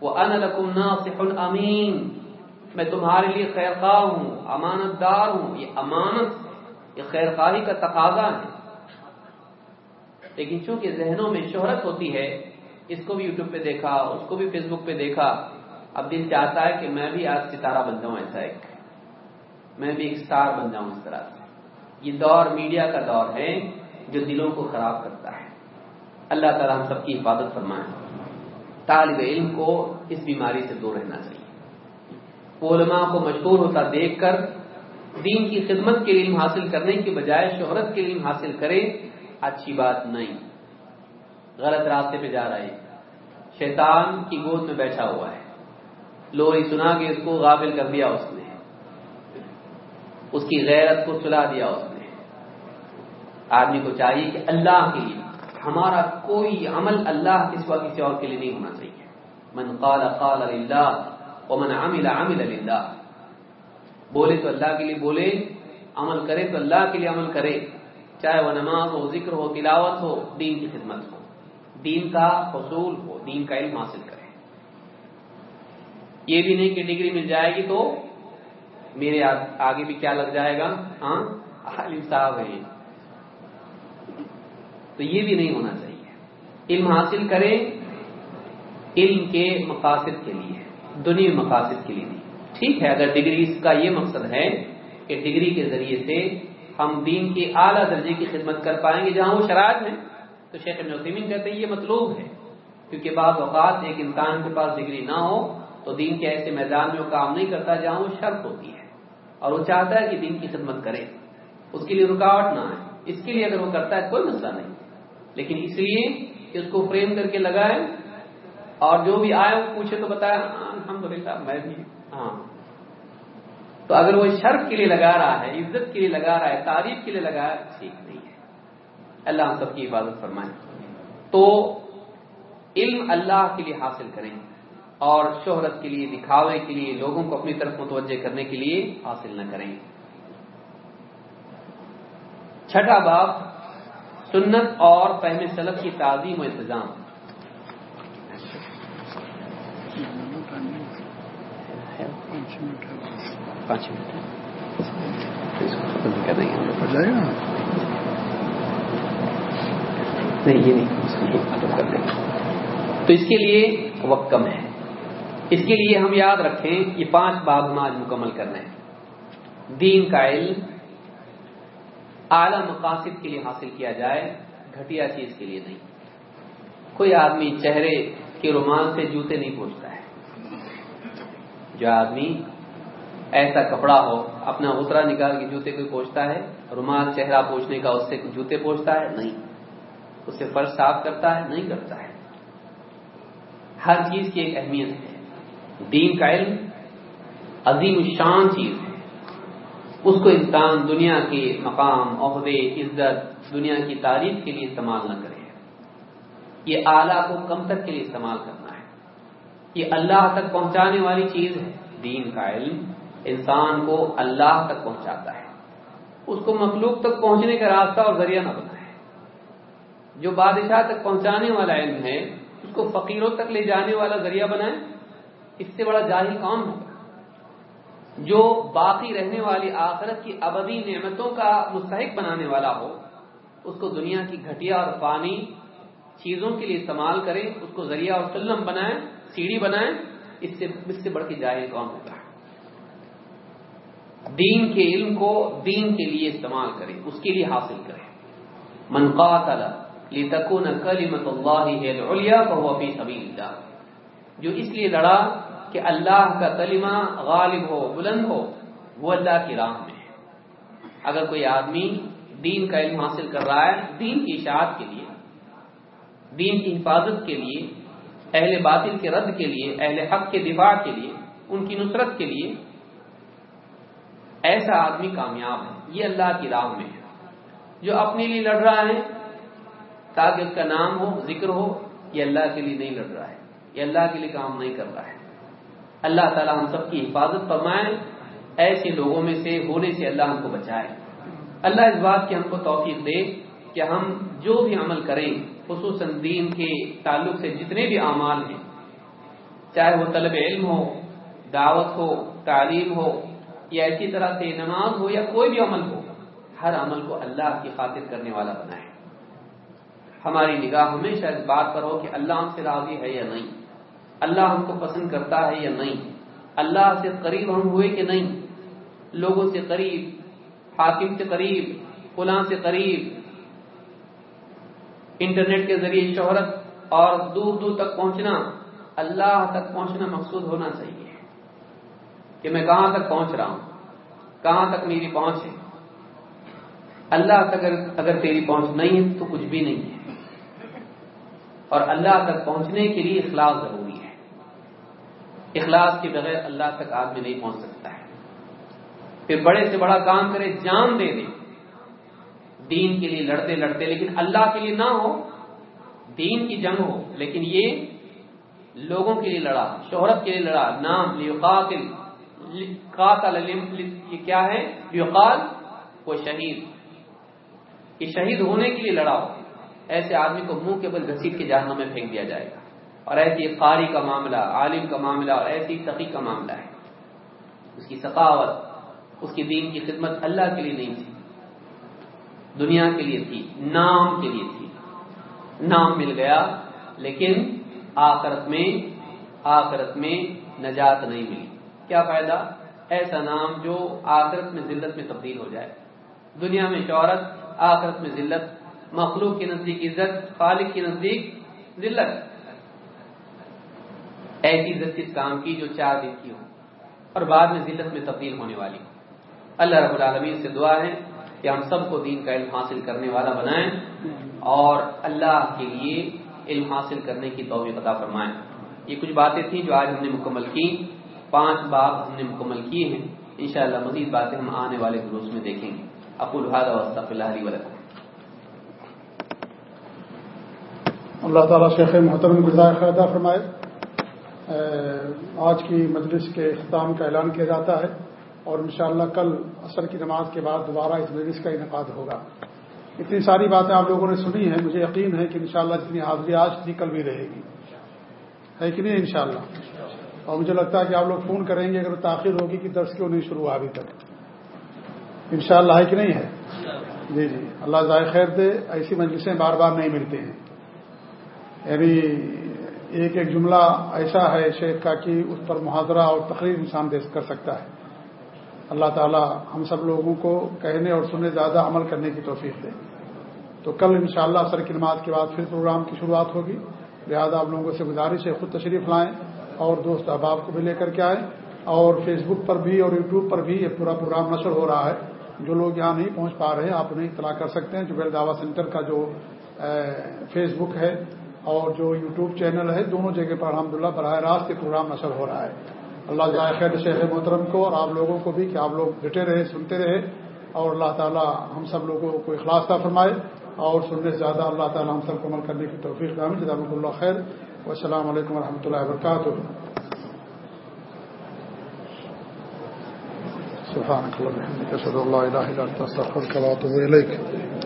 وہ ان ناصح امین میں تمہارے لیے خیر خواہ ہوں امانت دار ہوں۔ یہ امانت، یہ خیر خواہی کا تقاضا ہے۔ لیکن چونکہ ذہنوں میں شہرت ہوتی ہے، اس کو بھی یوٹیوب پہ دیکھا، اس کو بھی فیس بک پہ دیکھا، اب دل چاہتا ہے کہ میں بھی آج ستارہ بن جاؤں ایسا ایک۔ میں بھی ایک سٹار بن جاؤں اس طرح سے۔ یہ دور میڈیا کا دور ہے جو دلوں کو خراب کرتا ہے۔ اللہ تعالیٰ ہم سب کی حفاظت فرمائے۔ طالب علم کو اس بیماری سے دور رہنا چاہیے۔ علماء کو مشہور ہوتا دیکھ کر دین کی خدمت کے علم حاصل کرنے کی بجائے شہرت کے علم حاصل کرے اچھی بات نہیں۔ غلط راستے پہ جا رہا ہے۔ شیطان کی گود میں بیٹھا ہوا ہے۔ لوری سنا کے اس کو غافل کر دیا اس نے۔ اس کی غیرت کو چلا دیا اس نے۔ آدمی کو چاہیے کہ اللہ کے لیے، ہمارا کوئی عمل اللہ کس سوا کسی اور کے لیے نہیں ہونا چاہیے۔ من قال قال اللہ ومن عمل عمل للہ۔ بولے تو اللہ کے لیے بولے، عمل کرے تو اللہ کے لیے عمل کرے۔ چاہے وہ نماز ہو، ذکر ہو، تلاوت ہو، دین کی خدمت ہو۔ دین کا حصول ہو، دین کا علم حاصل کرے۔ یہ بھی نہیں کہ ڈگری مل جائے گی تو میرے آگے بھی کیا لگ جائے گا؟ ہاں؟ عالم صاحب ہے تو یہ بھی نہیں ہونا چاہیے۔ علم حاصل کرے، علم کے مقاصد کے لیے، دنیا مقاصد کے لیے۔ نہیں ٹھیک ہے، اگر ڈگری کا یہ مقصد ہے کہ ڈگری کے ذریعے سے ہم دین کی اعلیٰ درجے کی خدمت کر پائیں گے جہاں وہ شرائط ہیں۔ تو شیخ نوسمین کہتے ہیں یہ مطلوب ہے، کیونکہ بعض اوقات ایک انسان کے پاس ڈگری نہ ہو تو دین کے ایسے میدان میں وہ کام نہیں کرتا جہاں وہ شرط ہوتی ہے۔ اور وہ چاہتا ہے کہ دین کی خدمت کرے۔ اس کے لیے رکاوٹ نہ آئے۔ اس کے لیے اگر وہ کرتا ہے، کوئی مسئلہ نہیں۔ لیکن اس لیے کہ اس کو فریم کر کے لگائے اور جو بھی آئے، وہ پوچھے تو بتایا ہاں، الحمد للہ میں بھی ہاں۔ تو اگر وہ شرف کے لیے لگا رہا ہے، عزت کے لیے لگا رہا ہے، تعریف کے لیے لگا رہا ہے ٹھیک نہیں ہے۔ اللہ ہم سب کی حفاظت فرمائے۔ تو علم اللہ کے لیے حاصل کریں اور شہرت کے لیے، دکھاوے کے لیے، لوگوں کو اپنی طرف متوجہ کرنے کے لیے حاصل نہ کریں۔ چھٹا باب، سنت اور فہم سلب کی تعظیم و انتظام۔ پانچ منٹ۔ نہیں، یہ نہیں۔ ختم کر دیں۔ تو اس کے لیے وقت کم ہے۔ اس کے لیے ہم یاد رکھیں، یہ پانچ باب ہم آج مکمل کرنا ہے دین کا علم اعلی مقاصد کے لیے حاصل کیا جائے، گھٹیا چیز کے لیے نہیں۔ کوئی آدمی چہرے کے رومان سے جوتے نہیں پوچھتا ہے۔ جو آدمی ایسا کپڑا ہو، اپنا اترا نکال کے جوتے کو پوچھتا ہے، رومال چہرہ پوچھنے کا اس سے جوتے پوچھتا ہے؟ نہیں۔ اسے فرض صاف کرتا ہے؟ نہیں کرتا ہے۔ ہر چیز کی ایک اہمیت ہے۔ دین کا علم عظیم شان چیز ہے۔ اس کو انسان دنیا کے مقام، عہدے، عزت، دنیا کی تعریف کے لیے استعمال نہ کرے۔ یہ اعلیٰ کو کم تک کے لیے استعمال کرنا ہے۔ یہ اللہ تک پہنچانے والی چیز ہے۔ دین کا علم انسان کو اللہ تک پہنچاتا ہے۔ اس کو مخلوق تک پہنچنے کا راستہ اور ذریعہ نہ بنا ہے جو بادشاہ تک پہنچانے والا علم ہے، اس کو فقیروں تک لے جانے والا ذریعہ بنائے۔ اس سے بڑا جاہل کام ہوگا؟ جو باقی رہنے والی آخرت کی ابدی نعمتوں کا مستحق بنانے والا ہو، اس کو دنیا کی گھٹیا اور پانی چیزوں کے لیے استعمال کرے، اس کو ذریعہ اور سلم بنائے۔ سیڑھی بنائے اس سے اس سے بڑھ کے جاہل کام ہوگا دین کے علم کو دین کے لیے استعمال کرے اس کے لیے حاصل کرے من قاتل لتكون كلمه الله هي العليا فهو في سبيل الله جو اس لیے لڑا کہ اللہ کا کلمہ غالب ہو، بلند ہو، وہ اللہ کی راہ میں ہے۔ اگر کوئی آدمی دین کا علم حاصل کر رہا ہے، دین کی اشاعت کے لیے، دین کی حفاظت کے لیے اہل باطل کے رد کے لیے، اہل حق کے دفاع کے لیے، ان کی نصرت کے لیے ایسا آدمی کامیاب ہے۔ یہ اللہ کی راہ میں ہے۔ جو اپنے لیے لڑ رہا ہے، تاکہ اس کا نام ہو، ذکر ہو، یہ اللہ کے لیے نہیں لڑ رہا ہے۔ یہ اللہ کے لیے کام نہیں کر رہا ہے۔ اللہ تعالی ہم سب کی حفاظت فرمائے، ایسے لوگوں میں سے، ہونے سے اللہ ہم کو بچائے۔ اللہ اس بات کی ہم کو توفیق دے کہ ہم جو بھی عمل کریں خصوصاً دین کے تعلق سے جتنے بھی اعمال ہیں، چاہے وہ طلب علم ہو، دعوت ہو، تعلیم ہو، یا اسی طرح سے نماز ہو یا کوئی بھی عمل ہو، ہر عمل کو اللہ کی خاطر کرنے والا بنائے۔ ہماری نگاہ ہمیشہ اس بات پر ہو کہ اللہ ہم سے راضی ہے یا نہیں۔ اللہ ہم کو پسند کرتا ہے یا نہیں۔ اللہ سے قریب ہم ہوئے کہ نہیں۔ لوگوں سے قریب، حاکم سے قریب، فلاں سے قریب انٹرنیٹ کے ذریعے شہرت اور دور دور تک پہنچنا، اللہ تک پہنچنا مقصود ہونا چاہیے۔ کہ میں کہاں تک پہنچ رہا ہوں؟ کہاں تک میری پہنچ ہے؟ اللہ تک اگر تیری پہنچ نہیں ہے تو کچھ بھی نہیں ہے۔ اور اللہ تک پہنچنے کے لیے اخلاص ضروری ہے۔ اخلاص کے بغیر اللہ تک آدمی نہیں پہنچ سکتا ہے۔ پھر بڑے سے بڑا کام کرے، جان دے دے۔ دین کے لیے لڑتے لڑتے، لیکن اللہ کے لیے نہ ہو، دین کی جنگ ہو، لیکن یہ لوگوں کے لیے لڑا، شہرت کے لیے لڑا، نام لیقاتل قاتل یہ کیا ہے؟ یقال وہ شہید۔ کہ شہید ہونے کے لیے لڑا ہو، ایسے آدمی کو منہ کے بل گھسیٹ کے جہنم میں پھینک دیا جائے گا۔ اور ایسی قاری کا معاملہ، عالم کا معاملہ، اور ایسی تقی کا معاملہ ہے۔ اس کی ثقافت، اس کی دین کی خدمت اللہ کے لیے نہیں تھی۔ دنیا کے لیے تھی، نام کے لیے تھی۔ نام مل گیا، لیکن آخرت میں آخرت میں نجات نہیں ملی۔ کیا فائدہ؟ ایسا نام جو آخرت میں ذلت میں تبدیل ہو جائے۔ دنیا میں شہرت، آخرت میں ذلت۔ مخلوق کے نزدیک عزت، خالق کے نزدیک ذلت۔ ایسی عزت کس کام کی جو چار دن کی ہو اور بعد میں ذلت میں تبدیل ہونے والی اللہ رب العالمین سے دعا ہے کہ ہم سب کو دین کا علم حاصل کرنے والا بنائیں اور اللہ کے لیے علم حاصل کرنے کی توفیق عطا فرمائیں۔ یہ کچھ باتیں تھیں جو آج ہم نے مکمل کی۔ پانچ باب ہم نے مکمل کیے ہیں۔ انشاءاللہ مزید باتیں ہم آنے والے دروس میں دیکھیں گے۔ اقول هذا واستغفر الله لي ولكم۔ اللہ تعالیٰ شیخ محترم گزار خیردہ فرمائے۔ آج کی مجلس کے اختتام کا اعلان کیا جاتا ہے۔ اور انشاءاللہ کل عصر کی نماز کے بعد دوبارہ اس مجلس کا انعقاد ہوگا۔ اتنی ساری باتیں آپ لوگوں نے سنی ہیں، مجھے یقین ہے کہ انشاءاللہ جتنی حاضری آج تھی، کل بھی رہے گی۔ ہے کہ نہیں انشاءاللہ؟ اور مجھے لگتا ہے کہ آپ لوگ فون کریں گے اگر تاخیر ہوگی کہ درس کیوں نہیں شروع ہوا ابھی تک۔ انشاءاللہ ہے کہ نہیں ہے؟ جی جی۔ اللہ ذائقہ خیر دے، ایسی مجلسیں بار بار نہیں ملتی ہیں۔ یعنی ایک ایک جملہ ایسا ہے شیخ کا کہ اس پر محاذرہ اور تقریر انسان دے کر سکتا ہے۔ اللہ تعالی ہم سب لوگوں کو کہنے اور سننے زیادہ عمل کرنے کی توفیق دے۔ تو کل انشاءاللہ شاء اللہ سر کی نماز کے بعد پھر پروگرام کی شروعات ہوگی۔ لہذا آپ لوگوں سے گزارش ہے خود تشریف لائیں اور دوست احباب کو بھی لے کر کے آئیں۔ اور فیس بک پر بھی اور یوٹیوب پر بھی یہ پورا پروگرام نشر ہو رہا ہے۔ جو لوگ یہاں نہیں پہنچ پا رہے ہیں، آپ انہیں اطلاع کر سکتے ہیں۔ جو دعوی سینٹر کا جو فیس بک ہے اور جو یوٹیوب چینل ہے، دونوں جگہ پر الحمد للہ براہ راست یہ پروگرام نشر ہو رہا ہے۔ اللہ جائے خیر شیخ محترم کو اور آپ لوگوں کو بھی کہ آپ لوگ ڈٹے رہے، سنتے رہے اور اللہ تعالیٰ ہم سب لوگوں کو اخلاص کا فرمائے اور سننے سے زیادہ اللہ تعالیٰ ہم سب کو عمل کرنے کی توفیق نام جزاک اللہ خیر۔ السلام علیکم و رحمۃ اللہ وبرکاتہ۔ سبحانك اللهم وبحمدك اشهد ان لا اله الا انت استغفرك واتوب اليك